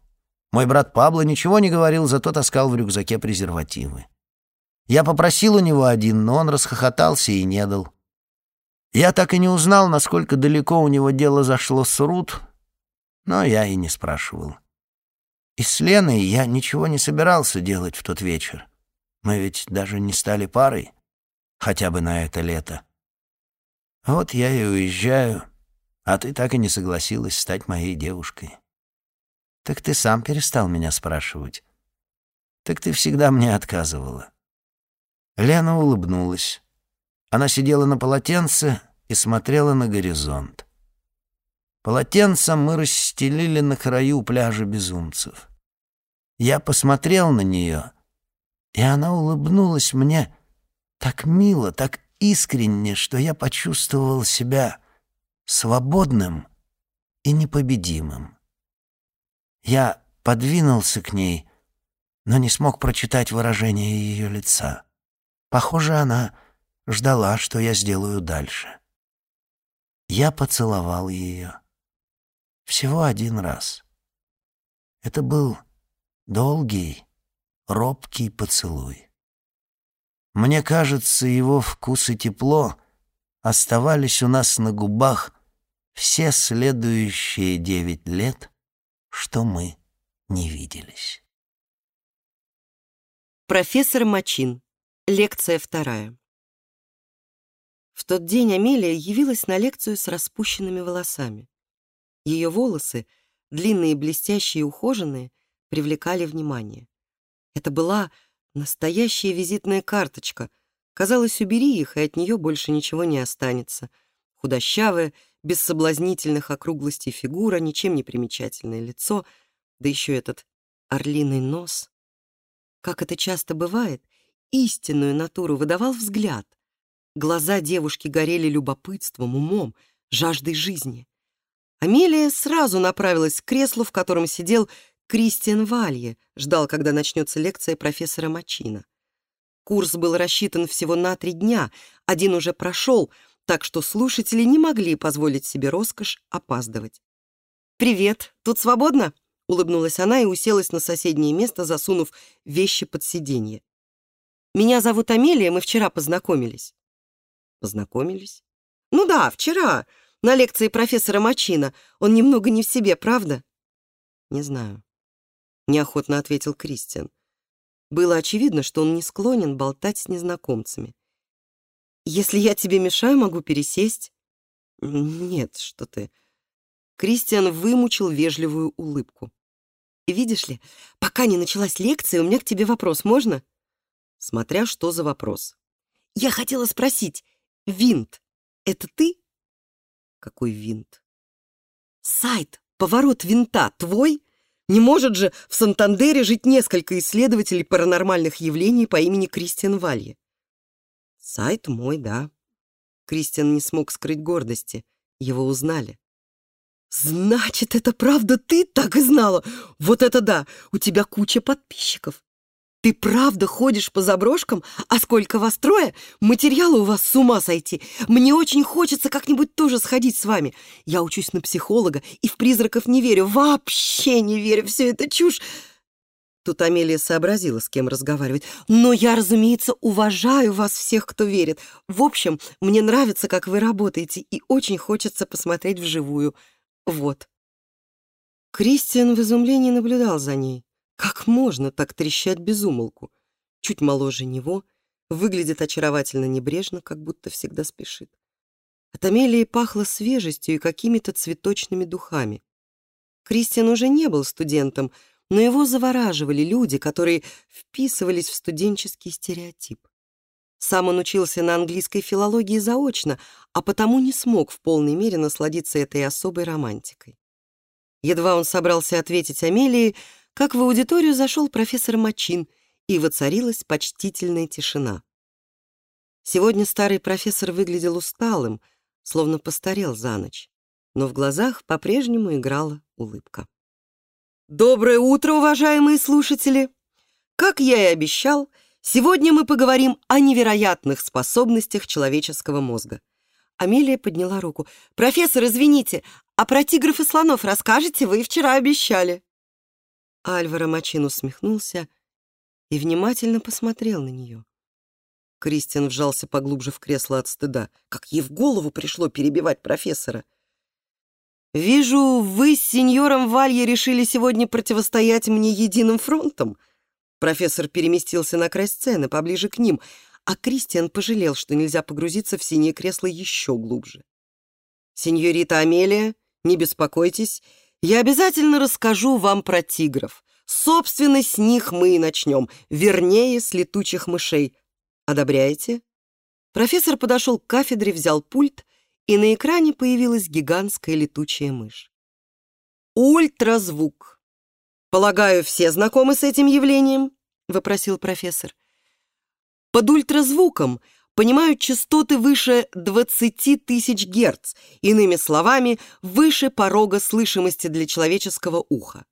Мой брат Пабло ничего не говорил, зато таскал в рюкзаке презервативы. Я попросил у него один, но он расхохотался и не дал. Я так и не узнал, насколько далеко у него дело зашло с Рут, но я и не спрашивал. И с Леной я ничего не собирался делать в тот вечер. Мы ведь даже не стали парой, хотя бы на это лето. Вот я и уезжаю, а ты так и не согласилась стать моей девушкой. Так ты сам перестал меня спрашивать. Так ты всегда мне отказывала. Лена улыбнулась. Она сидела на полотенце и смотрела на горизонт. Полотенце мы расстелили на краю пляжа безумцев. Я посмотрел на нее, и она улыбнулась мне так мило, так искренне, что я почувствовал себя свободным и непобедимым. Я подвинулся к ней, но не смог прочитать выражение ее лица. Похоже, она ждала, что я сделаю дальше. Я поцеловал ее. Всего один раз. Это был долгий, робкий поцелуй. Мне кажется, его вкус и тепло оставались у нас на губах все следующие девять лет, что мы не виделись. Профессор Мачин. Лекция вторая. В тот день Амелия явилась на лекцию с распущенными волосами. Ее волосы, длинные, блестящие и ухоженные, привлекали внимание. Это была Настоящая визитная карточка. Казалось, убери их, и от нее больше ничего не останется. Худощавая, без соблазнительных округлостей фигура, ничем не примечательное лицо, да еще этот орлиный нос. Как это часто бывает, истинную натуру выдавал взгляд. Глаза девушки горели любопытством, умом, жаждой жизни. Амелия сразу направилась к креслу, в котором сидел Кристиан Валье ждал, когда начнется лекция профессора Мачина. Курс был рассчитан всего на три дня, один уже прошел, так что слушатели не могли позволить себе роскошь опаздывать. «Привет, тут свободно?» — улыбнулась она и уселась на соседнее место, засунув вещи под сиденье. «Меня зовут Амелия, мы вчера познакомились». «Познакомились?» «Ну да, вчера, на лекции профессора Мачина. Он немного не в себе, правда?» «Не знаю». — неохотно ответил Кристиан. Было очевидно, что он не склонен болтать с незнакомцами. «Если я тебе мешаю, могу пересесть?» «Нет, что ты...» Кристиан вымучил вежливую улыбку. «Видишь ли, пока не началась лекция, у меня к тебе вопрос, можно?» Смотря что за вопрос. «Я хотела спросить, винт — это ты?» «Какой винт?» «Сайт, поворот винта твой?» Не может же в Сантандере жить несколько исследователей паранормальных явлений по имени Кристиан Валье. Сайт мой, да. Кристиан не смог скрыть гордости. Его узнали. «Значит, это правда ты так и знала? Вот это да! У тебя куча подписчиков. Ты правда ходишь по заброшкам? А сколько вас трое? Материалы у вас с ума сойти. Мне очень хочется как-нибудь тоже сходить с вами. Я учусь на психолога и в призраков не верю. Вообще не верю. Все это чушь. Тут Амелия сообразила, с кем разговаривать. «Но я, разумеется, уважаю вас всех, кто верит. В общем, мне нравится, как вы работаете, и очень хочется посмотреть вживую. Вот». Кристиан в изумлении наблюдал за ней. Как можно так трещать без умолку? Чуть моложе него, выглядит очаровательно небрежно, как будто всегда спешит. От Амелии пахло свежестью и какими-то цветочными духами. Кристиан уже не был студентом, но его завораживали люди, которые вписывались в студенческий стереотип. Сам он учился на английской филологии заочно, а потому не смог в полной мере насладиться этой особой романтикой. Едва он собрался ответить Амелии, как в аудиторию зашел профессор Мачин, и воцарилась почтительная тишина. Сегодня старый профессор выглядел усталым, словно постарел за ночь, но в глазах по-прежнему играла улыбка. Доброе утро, уважаемые слушатели! Как я и обещал, сегодня мы поговорим о невероятных способностях человеческого мозга. Амелия подняла руку. «Профессор, извините, а про тигров и слонов расскажете? Вы вчера обещали». Альваро Мачин усмехнулся и внимательно посмотрел на нее. Кристиан вжался поглубже в кресло от стыда. Как ей в голову пришло перебивать профессора — «Вижу, вы с сеньором Валье решили сегодня противостоять мне единым фронтом». Профессор переместился на край сцены, поближе к ним, а Кристиан пожалел, что нельзя погрузиться в синее кресло еще глубже. «Сеньорита Амелия, не беспокойтесь, я обязательно расскажу вам про тигров. Собственно, с них мы и начнем, вернее, с летучих мышей. Одобряете?» Профессор подошел к кафедре, взял пульт и на экране появилась гигантская летучая мышь. Ультразвук. Полагаю, все знакомы с этим явлением? Вопросил профессор. Под ультразвуком понимают частоты выше 20 тысяч герц, иными словами, выше порога слышимости для человеческого уха.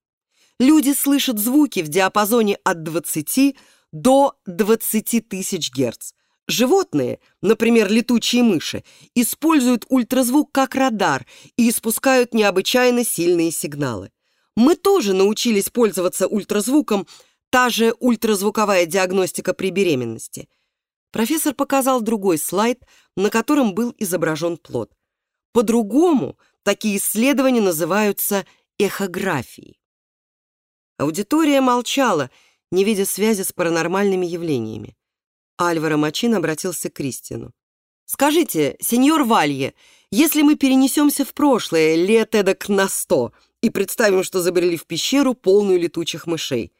Люди слышат звуки в диапазоне от 20 до 20 тысяч герц, Животные, например, летучие мыши, используют ультразвук как радар и испускают необычайно сильные сигналы. Мы тоже научились пользоваться ультразвуком, та же ультразвуковая диагностика при беременности. Профессор показал другой слайд, на котором был изображен плод. По-другому такие исследования называются эхографией. Аудитория молчала, не видя связи с паранормальными явлениями. Альваро Мачин обратился к Кристину. «Скажите, сеньор Валье, если мы перенесемся в прошлое лет эдак на сто и представим, что забрели в пещеру, полную летучих мышей,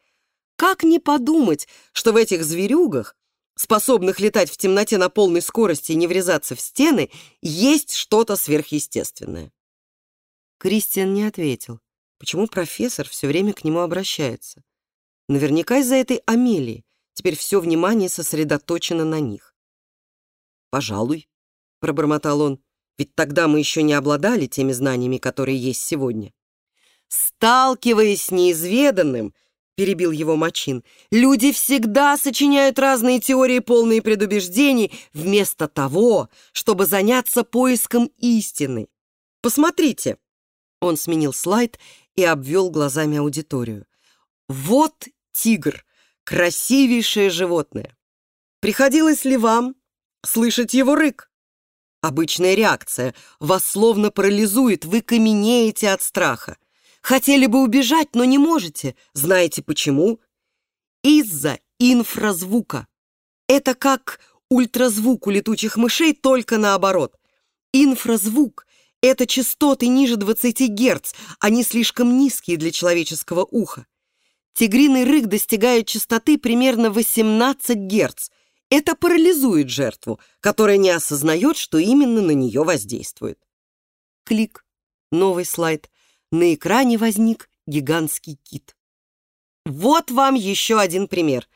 как не подумать, что в этих зверюгах, способных летать в темноте на полной скорости и не врезаться в стены, есть что-то сверхъестественное?» Кристиан не ответил. Почему профессор все время к нему обращается? Наверняка из-за этой Амелии. Теперь все внимание сосредоточено на них. «Пожалуй», — пробормотал он, «ведь тогда мы еще не обладали теми знаниями, которые есть сегодня». «Сталкиваясь с неизведанным», — перебил его Мачин, «люди всегда сочиняют разные теории, полные предубеждений, вместо того, чтобы заняться поиском истины. Посмотрите». Он сменил слайд и обвел глазами аудиторию. «Вот тигр, красивейшее животное. Приходилось ли вам слышать его рык? Обычная реакция. Вас словно парализует, вы каменеете от страха. Хотели бы убежать, но не можете. Знаете почему? Из-за инфразвука. Это как ультразвук у летучих мышей, только наоборот. Инфразвук — это частоты ниже 20 Гц, они слишком низкие для человеческого уха. Тигриный рык достигает частоты примерно 18 Гц. Это парализует жертву, которая не осознает, что именно на нее воздействует. Клик. Новый слайд. На экране возник гигантский кит. Вот вам еще один пример.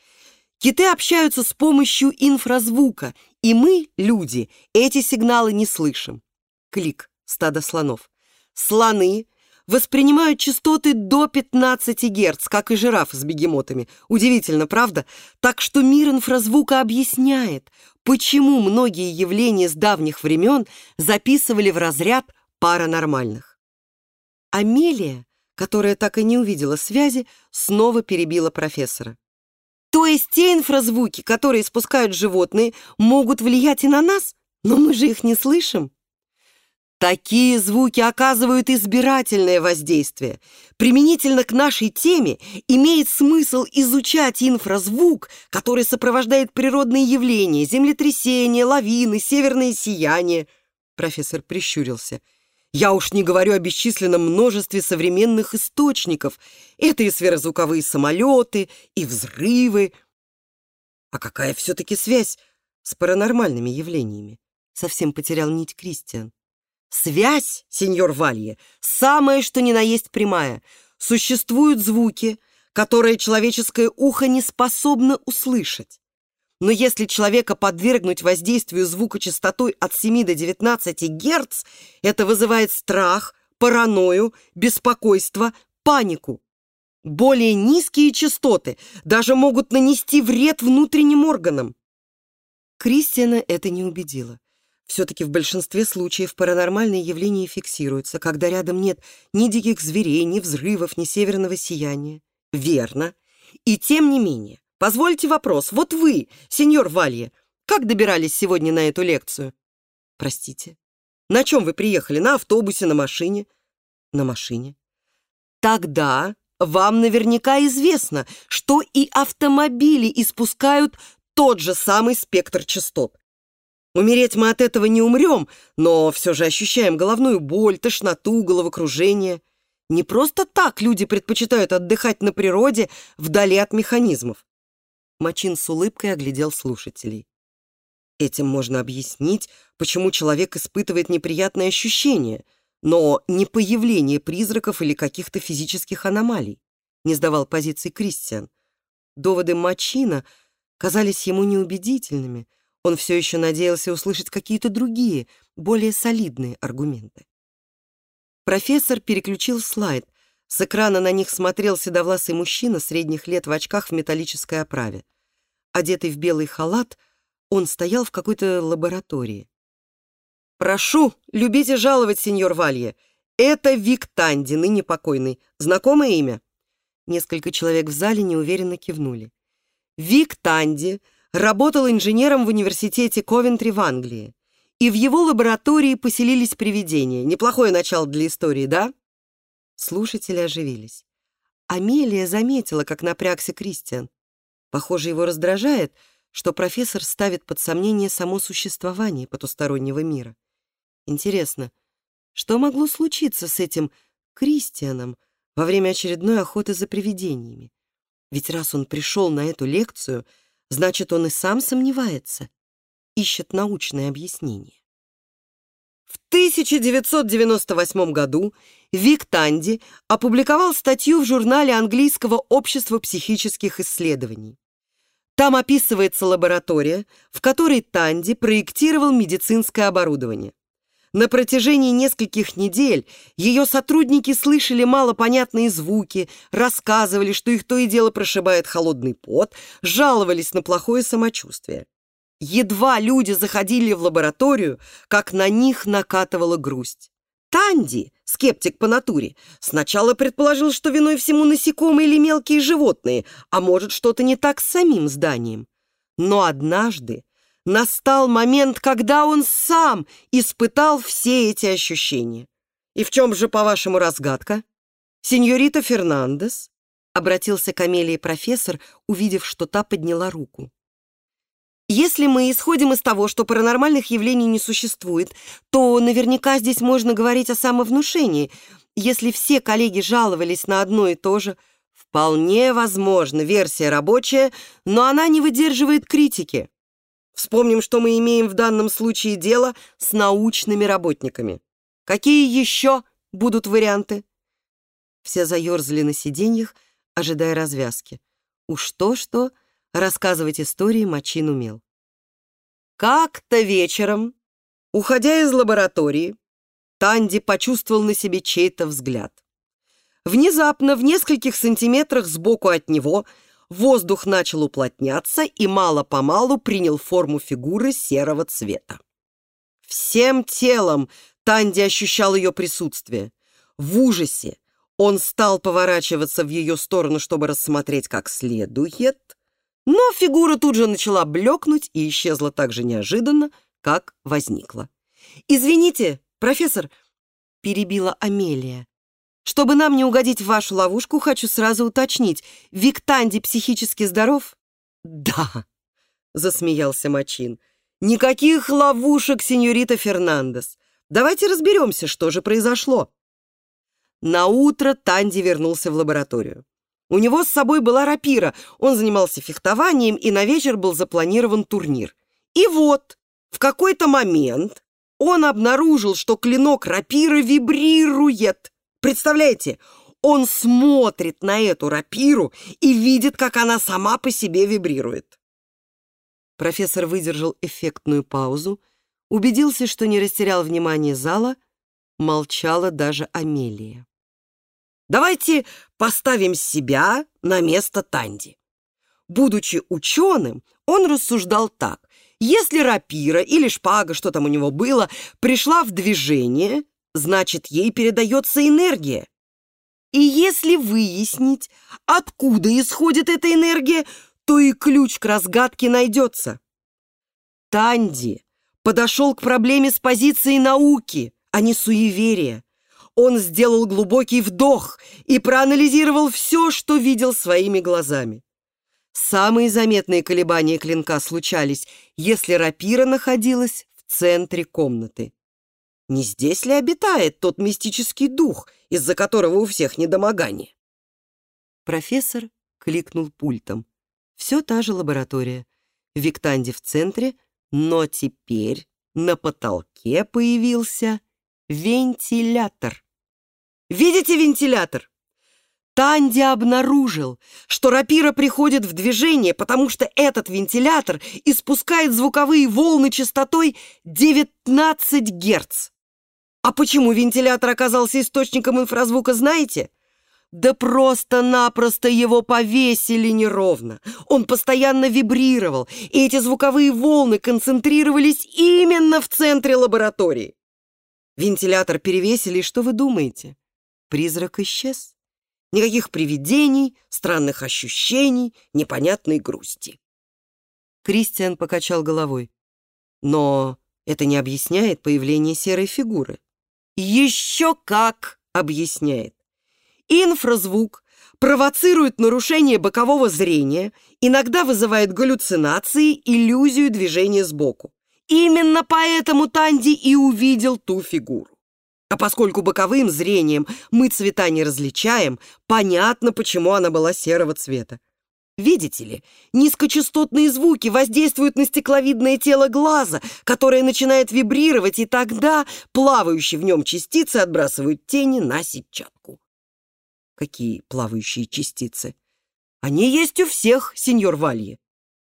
Киты общаются с помощью инфразвука, и мы, люди, эти сигналы не слышим. Клик. Стадо слонов. Слоны воспринимают частоты до 15 Гц, как и жираф с бегемотами. Удивительно, правда? Так что мир инфразвука объясняет, почему многие явления с давних времен записывали в разряд паранормальных. Амелия, которая так и не увидела связи, снова перебила профессора. То есть те инфразвуки, которые спускают животные, могут влиять и на нас, но мы же их не слышим? Такие звуки оказывают избирательное воздействие. Применительно к нашей теме имеет смысл изучать инфразвук, который сопровождает природные явления, землетрясения, лавины, северное сияние. Профессор прищурился. Я уж не говорю о бесчисленном множестве современных источников. Это и сверхзвуковые самолеты, и взрывы. А какая все-таки связь с паранормальными явлениями? Совсем потерял нить Кристиан. Связь, сеньор Валье, самое что ни на есть прямая. Существуют звуки, которые человеческое ухо не способно услышать. Но если человека подвергнуть воздействию звука частотой от 7 до 19 Гц, это вызывает страх, паранойю, беспокойство, панику. Более низкие частоты даже могут нанести вред внутренним органам. Кристиана это не убедило. Все-таки в большинстве случаев паранормальные явления фиксируются, когда рядом нет ни диких зверей, ни взрывов, ни северного сияния. Верно. И тем не менее, позвольте вопрос. Вот вы, сеньор Валье, как добирались сегодня на эту лекцию? Простите. На чем вы приехали? На автобусе, на машине? На машине. Тогда вам наверняка известно, что и автомобили испускают тот же самый спектр частот. Умереть мы от этого не умрем, но все же ощущаем головную боль, тошноту, головокружение. Не просто так люди предпочитают отдыхать на природе вдали от механизмов. Мачин с улыбкой оглядел слушателей. Этим можно объяснить, почему человек испытывает неприятные ощущения, но не появление призраков или каких-то физических аномалий, не сдавал позиции Кристиан. Доводы Мачина казались ему неубедительными — он все еще надеялся услышать какие-то другие, более солидные аргументы. Профессор переключил слайд. С экрана на них смотрел седовласый мужчина средних лет в очках в металлической оправе. Одетый в белый халат, он стоял в какой-то лаборатории. «Прошу, любите жаловать, сеньор Валье. Это Вик Танди, ныне покойный. Знакомое имя?» Несколько человек в зале неуверенно кивнули. Вик Танди работал инженером в университете Ковентри в Англии. И в его лаборатории поселились привидения. Неплохое начало для истории, да? Слушатели оживились. Амелия заметила, как напрягся Кристиан. Похоже, его раздражает, что профессор ставит под сомнение само существование потустороннего мира. Интересно, что могло случиться с этим Кристианом во время очередной охоты за привидениями? Ведь раз он пришел на эту лекцию — Значит, он и сам сомневается, ищет научное объяснение. В 1998 году Вик Танди опубликовал статью в журнале Английского общества психических исследований. Там описывается лаборатория, в которой Танди проектировал медицинское оборудование. На протяжении нескольких недель ее сотрудники слышали малопонятные звуки, рассказывали, что их то и дело прошибает холодный пот, жаловались на плохое самочувствие. Едва люди заходили в лабораторию, как на них накатывала грусть. Танди, скептик по натуре, сначала предположил, что виной всему насекомые или мелкие животные, а может, что-то не так с самим зданием. Но однажды настал момент, когда он сам испытал все эти ощущения. И в чем же, по-вашему, разгадка? Сеньорита Фернандес обратился к Амелии профессор, увидев, что та подняла руку. Если мы исходим из того, что паранормальных явлений не существует, то наверняка здесь можно говорить о самовнушении. Если все коллеги жаловались на одно и то же, вполне возможно, версия рабочая, но она не выдерживает критики. Вспомним, что мы имеем в данном случае дело с научными работниками. Какие еще будут варианты? Все заерзали на сиденьях, ожидая развязки. Уж то-что, рассказывать истории Мачин умел. Как-то вечером, уходя из лаборатории, Танди почувствовал на себе чей-то взгляд. Внезапно, в нескольких сантиметрах сбоку от него, воздух начал уплотняться и мало-помалу принял форму фигуры серого цвета. Всем телом Танди ощущал ее присутствие. В ужасе он стал поворачиваться в ее сторону, чтобы рассмотреть как следует, но фигура тут же начала блекнуть и исчезла так же неожиданно, как возникла. «Извините, «Профессор», — перебила Амелия, «чтобы нам не угодить в вашу ловушку, хочу сразу уточнить, Виктанди психически здоров?» «Да», — засмеялся Мачин, «никаких ловушек, сеньорита Фернандес. Давайте разберемся, что же произошло». На утро Танди вернулся в лабораторию. У него с собой была рапира, он занимался фехтованием, и на вечер был запланирован турнир. И вот, в какой-то момент он обнаружил, что клинок рапиры вибрирует. Представляете, он смотрит на эту рапиру и видит, как она сама по себе вибрирует. Профессор выдержал эффектную паузу, убедился, что не растерял внимание зала, молчала даже Амелия. Давайте поставим себя на место Танди. Будучи ученым, он рассуждал так. Если рапира или шпага, что там у него было, пришла в движение, значит, ей передается энергия. И если выяснить, откуда исходит эта энергия, то и ключ к разгадке найдется. Танди подошел к проблеме с позиции науки, а не суеверия. Он сделал глубокий вдох и проанализировал все, что видел своими глазами. Самые заметные колебания клинка случались, если рапира находилась в центре комнаты. Не здесь ли обитает тот мистический дух, из-за которого у всех недомогание? Профессор кликнул пультом. Все та же лаборатория. Виктанди в центре, но теперь на потолке появился вентилятор. Видите вентилятор? Танди обнаружил, что рапира приходит в движение, потому что этот вентилятор испускает звуковые волны частотой 19 Гц. А почему вентилятор оказался источником инфразвука, знаете? Да просто-напросто его повесили неровно. Он постоянно вибрировал, и эти звуковые волны концентрировались именно в центре лаборатории. Вентилятор перевесили, и что вы думаете? Призрак исчез. Никаких привидений, странных ощущений, непонятной грусти. Кристиан покачал головой. Но это не объясняет появление серой фигуры. Еще как объясняет. Инфразвук провоцирует нарушение бокового зрения, иногда вызывает галлюцинации, иллюзию движения сбоку. Именно поэтому Танди и увидел ту фигуру. А поскольку боковым зрением мы цвета не различаем, понятно, почему она была серого цвета. Видите ли, низкочастотные звуки воздействуют на стекловидное тело глаза, которое начинает вибрировать, и тогда плавающие в нем частицы отбрасывают тени на сетчатку. Какие плавающие частицы? Они есть у всех, сеньор Валье.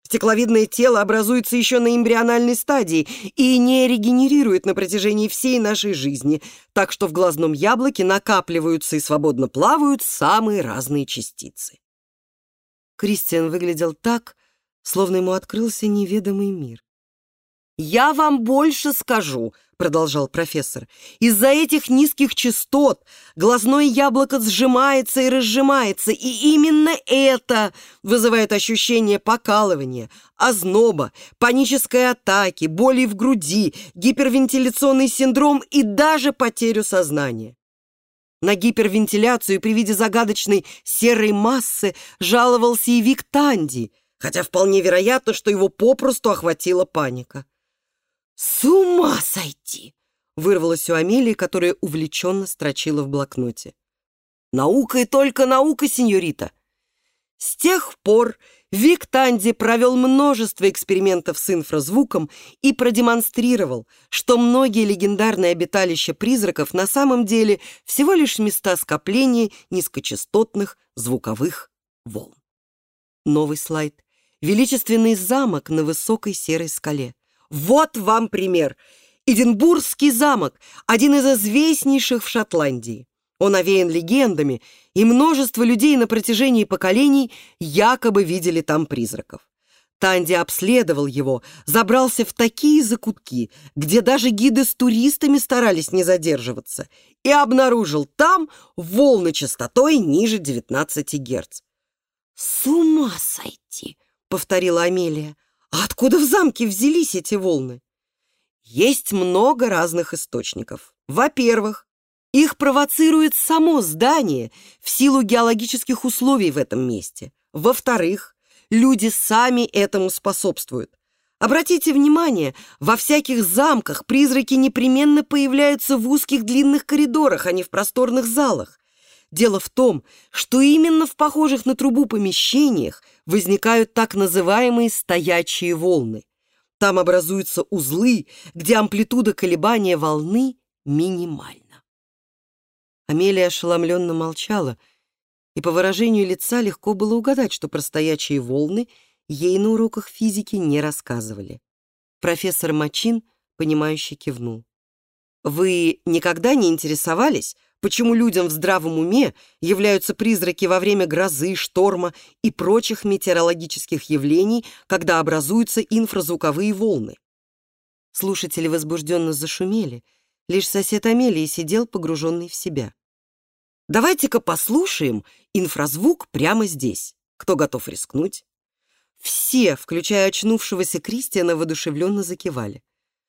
Стекловидное тело образуется еще на эмбриональной стадии и не регенерирует на протяжении всей нашей жизни, так что в глазном яблоке накапливаются и свободно плавают самые разные частицы. Кристиан выглядел так, словно ему открылся неведомый мир. «Я вам больше скажу», — продолжал профессор. «Из-за этих низких частот глазное яблоко сжимается и разжимается, и именно это вызывает ощущение покалывания, озноба, панической атаки, боли в груди, гипервентиляционный синдром и даже потерю сознания». На гипервентиляцию при виде загадочной серой массы жаловался и Вик Танди, хотя вполне вероятно, что его попросту охватила паника. «С ума сойти!» — вырвалось у Амелии, которая увлеченно строчила в блокноте. «Наука и только наука, сеньорита!» С тех пор Вик Танди провел множество экспериментов с инфразвуком и продемонстрировал, что многие легендарные обиталища призраков на самом деле всего лишь места скопления низкочастотных звуковых волн. Новый слайд. Величественный замок на высокой серой скале. Вот вам пример. Эдинбургский замок – один из известнейших в Шотландии. Он овеян легендами, и множество людей на протяжении поколений якобы видели там призраков. Танди обследовал его, забрался в такие закутки, где даже гиды с туристами старались не задерживаться, и обнаружил там волны частотой ниже 19 Гц. «С ума сойти!» — повторила Амелия. А откуда в замке взялись эти волны? Есть много разных источников. Во-первых, их провоцирует само здание в силу геологических условий в этом месте. Во-вторых, люди сами этому способствуют. Обратите внимание, во всяких замках призраки непременно появляются в узких длинных коридорах, а не в просторных залах. Дело в том, что именно в похожих на трубу помещениях возникают так называемые стоячие волны. Там образуются узлы, где амплитуда колебания волны минимальна. Амелия ошеломленно молчала, и по выражению лица легко было угадать, что про стоячие волны ей на уроках физики не рассказывали. Профессор Мачин, понимающе кивнул. «Вы никогда не интересовались, почему людям в здравом уме являются призраки во время грозы, шторма и прочих метеорологических явлений, когда образуются инфразвуковые волны?» Слушатели возбужденно зашумели. Лишь сосед Амелии сидел погруженный в себя. «Давайте-ка послушаем инфразвук прямо здесь. Кто готов рискнуть?» Все, включая очнувшегося Кристиана, воодушевленно закивали.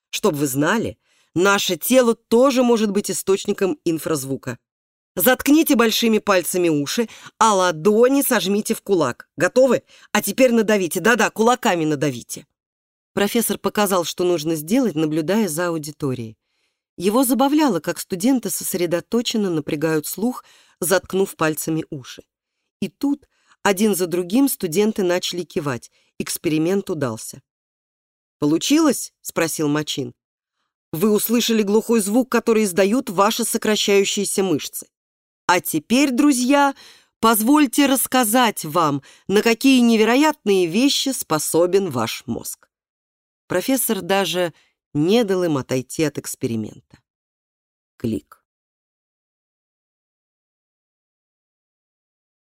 Чтоб вы знали, наше тело тоже может быть источником инфразвука. Заткните большими пальцами уши, а ладони сожмите в кулак. Готовы? А теперь надавите. Да-да, кулаками надавите. Профессор показал, что нужно сделать, наблюдая за аудиторией. Его забавляло, как студенты сосредоточенно напрягают слух, заткнув пальцами уши. И тут один за другим студенты начали кивать. Эксперимент удался. «Получилось?» — спросил Мачин. «Вы услышали глухой звук, который издают ваши сокращающиеся мышцы. А теперь, друзья, позвольте рассказать вам, на какие невероятные вещи способен ваш мозг». Профессор даже не дал им отойти от эксперимента. Клик.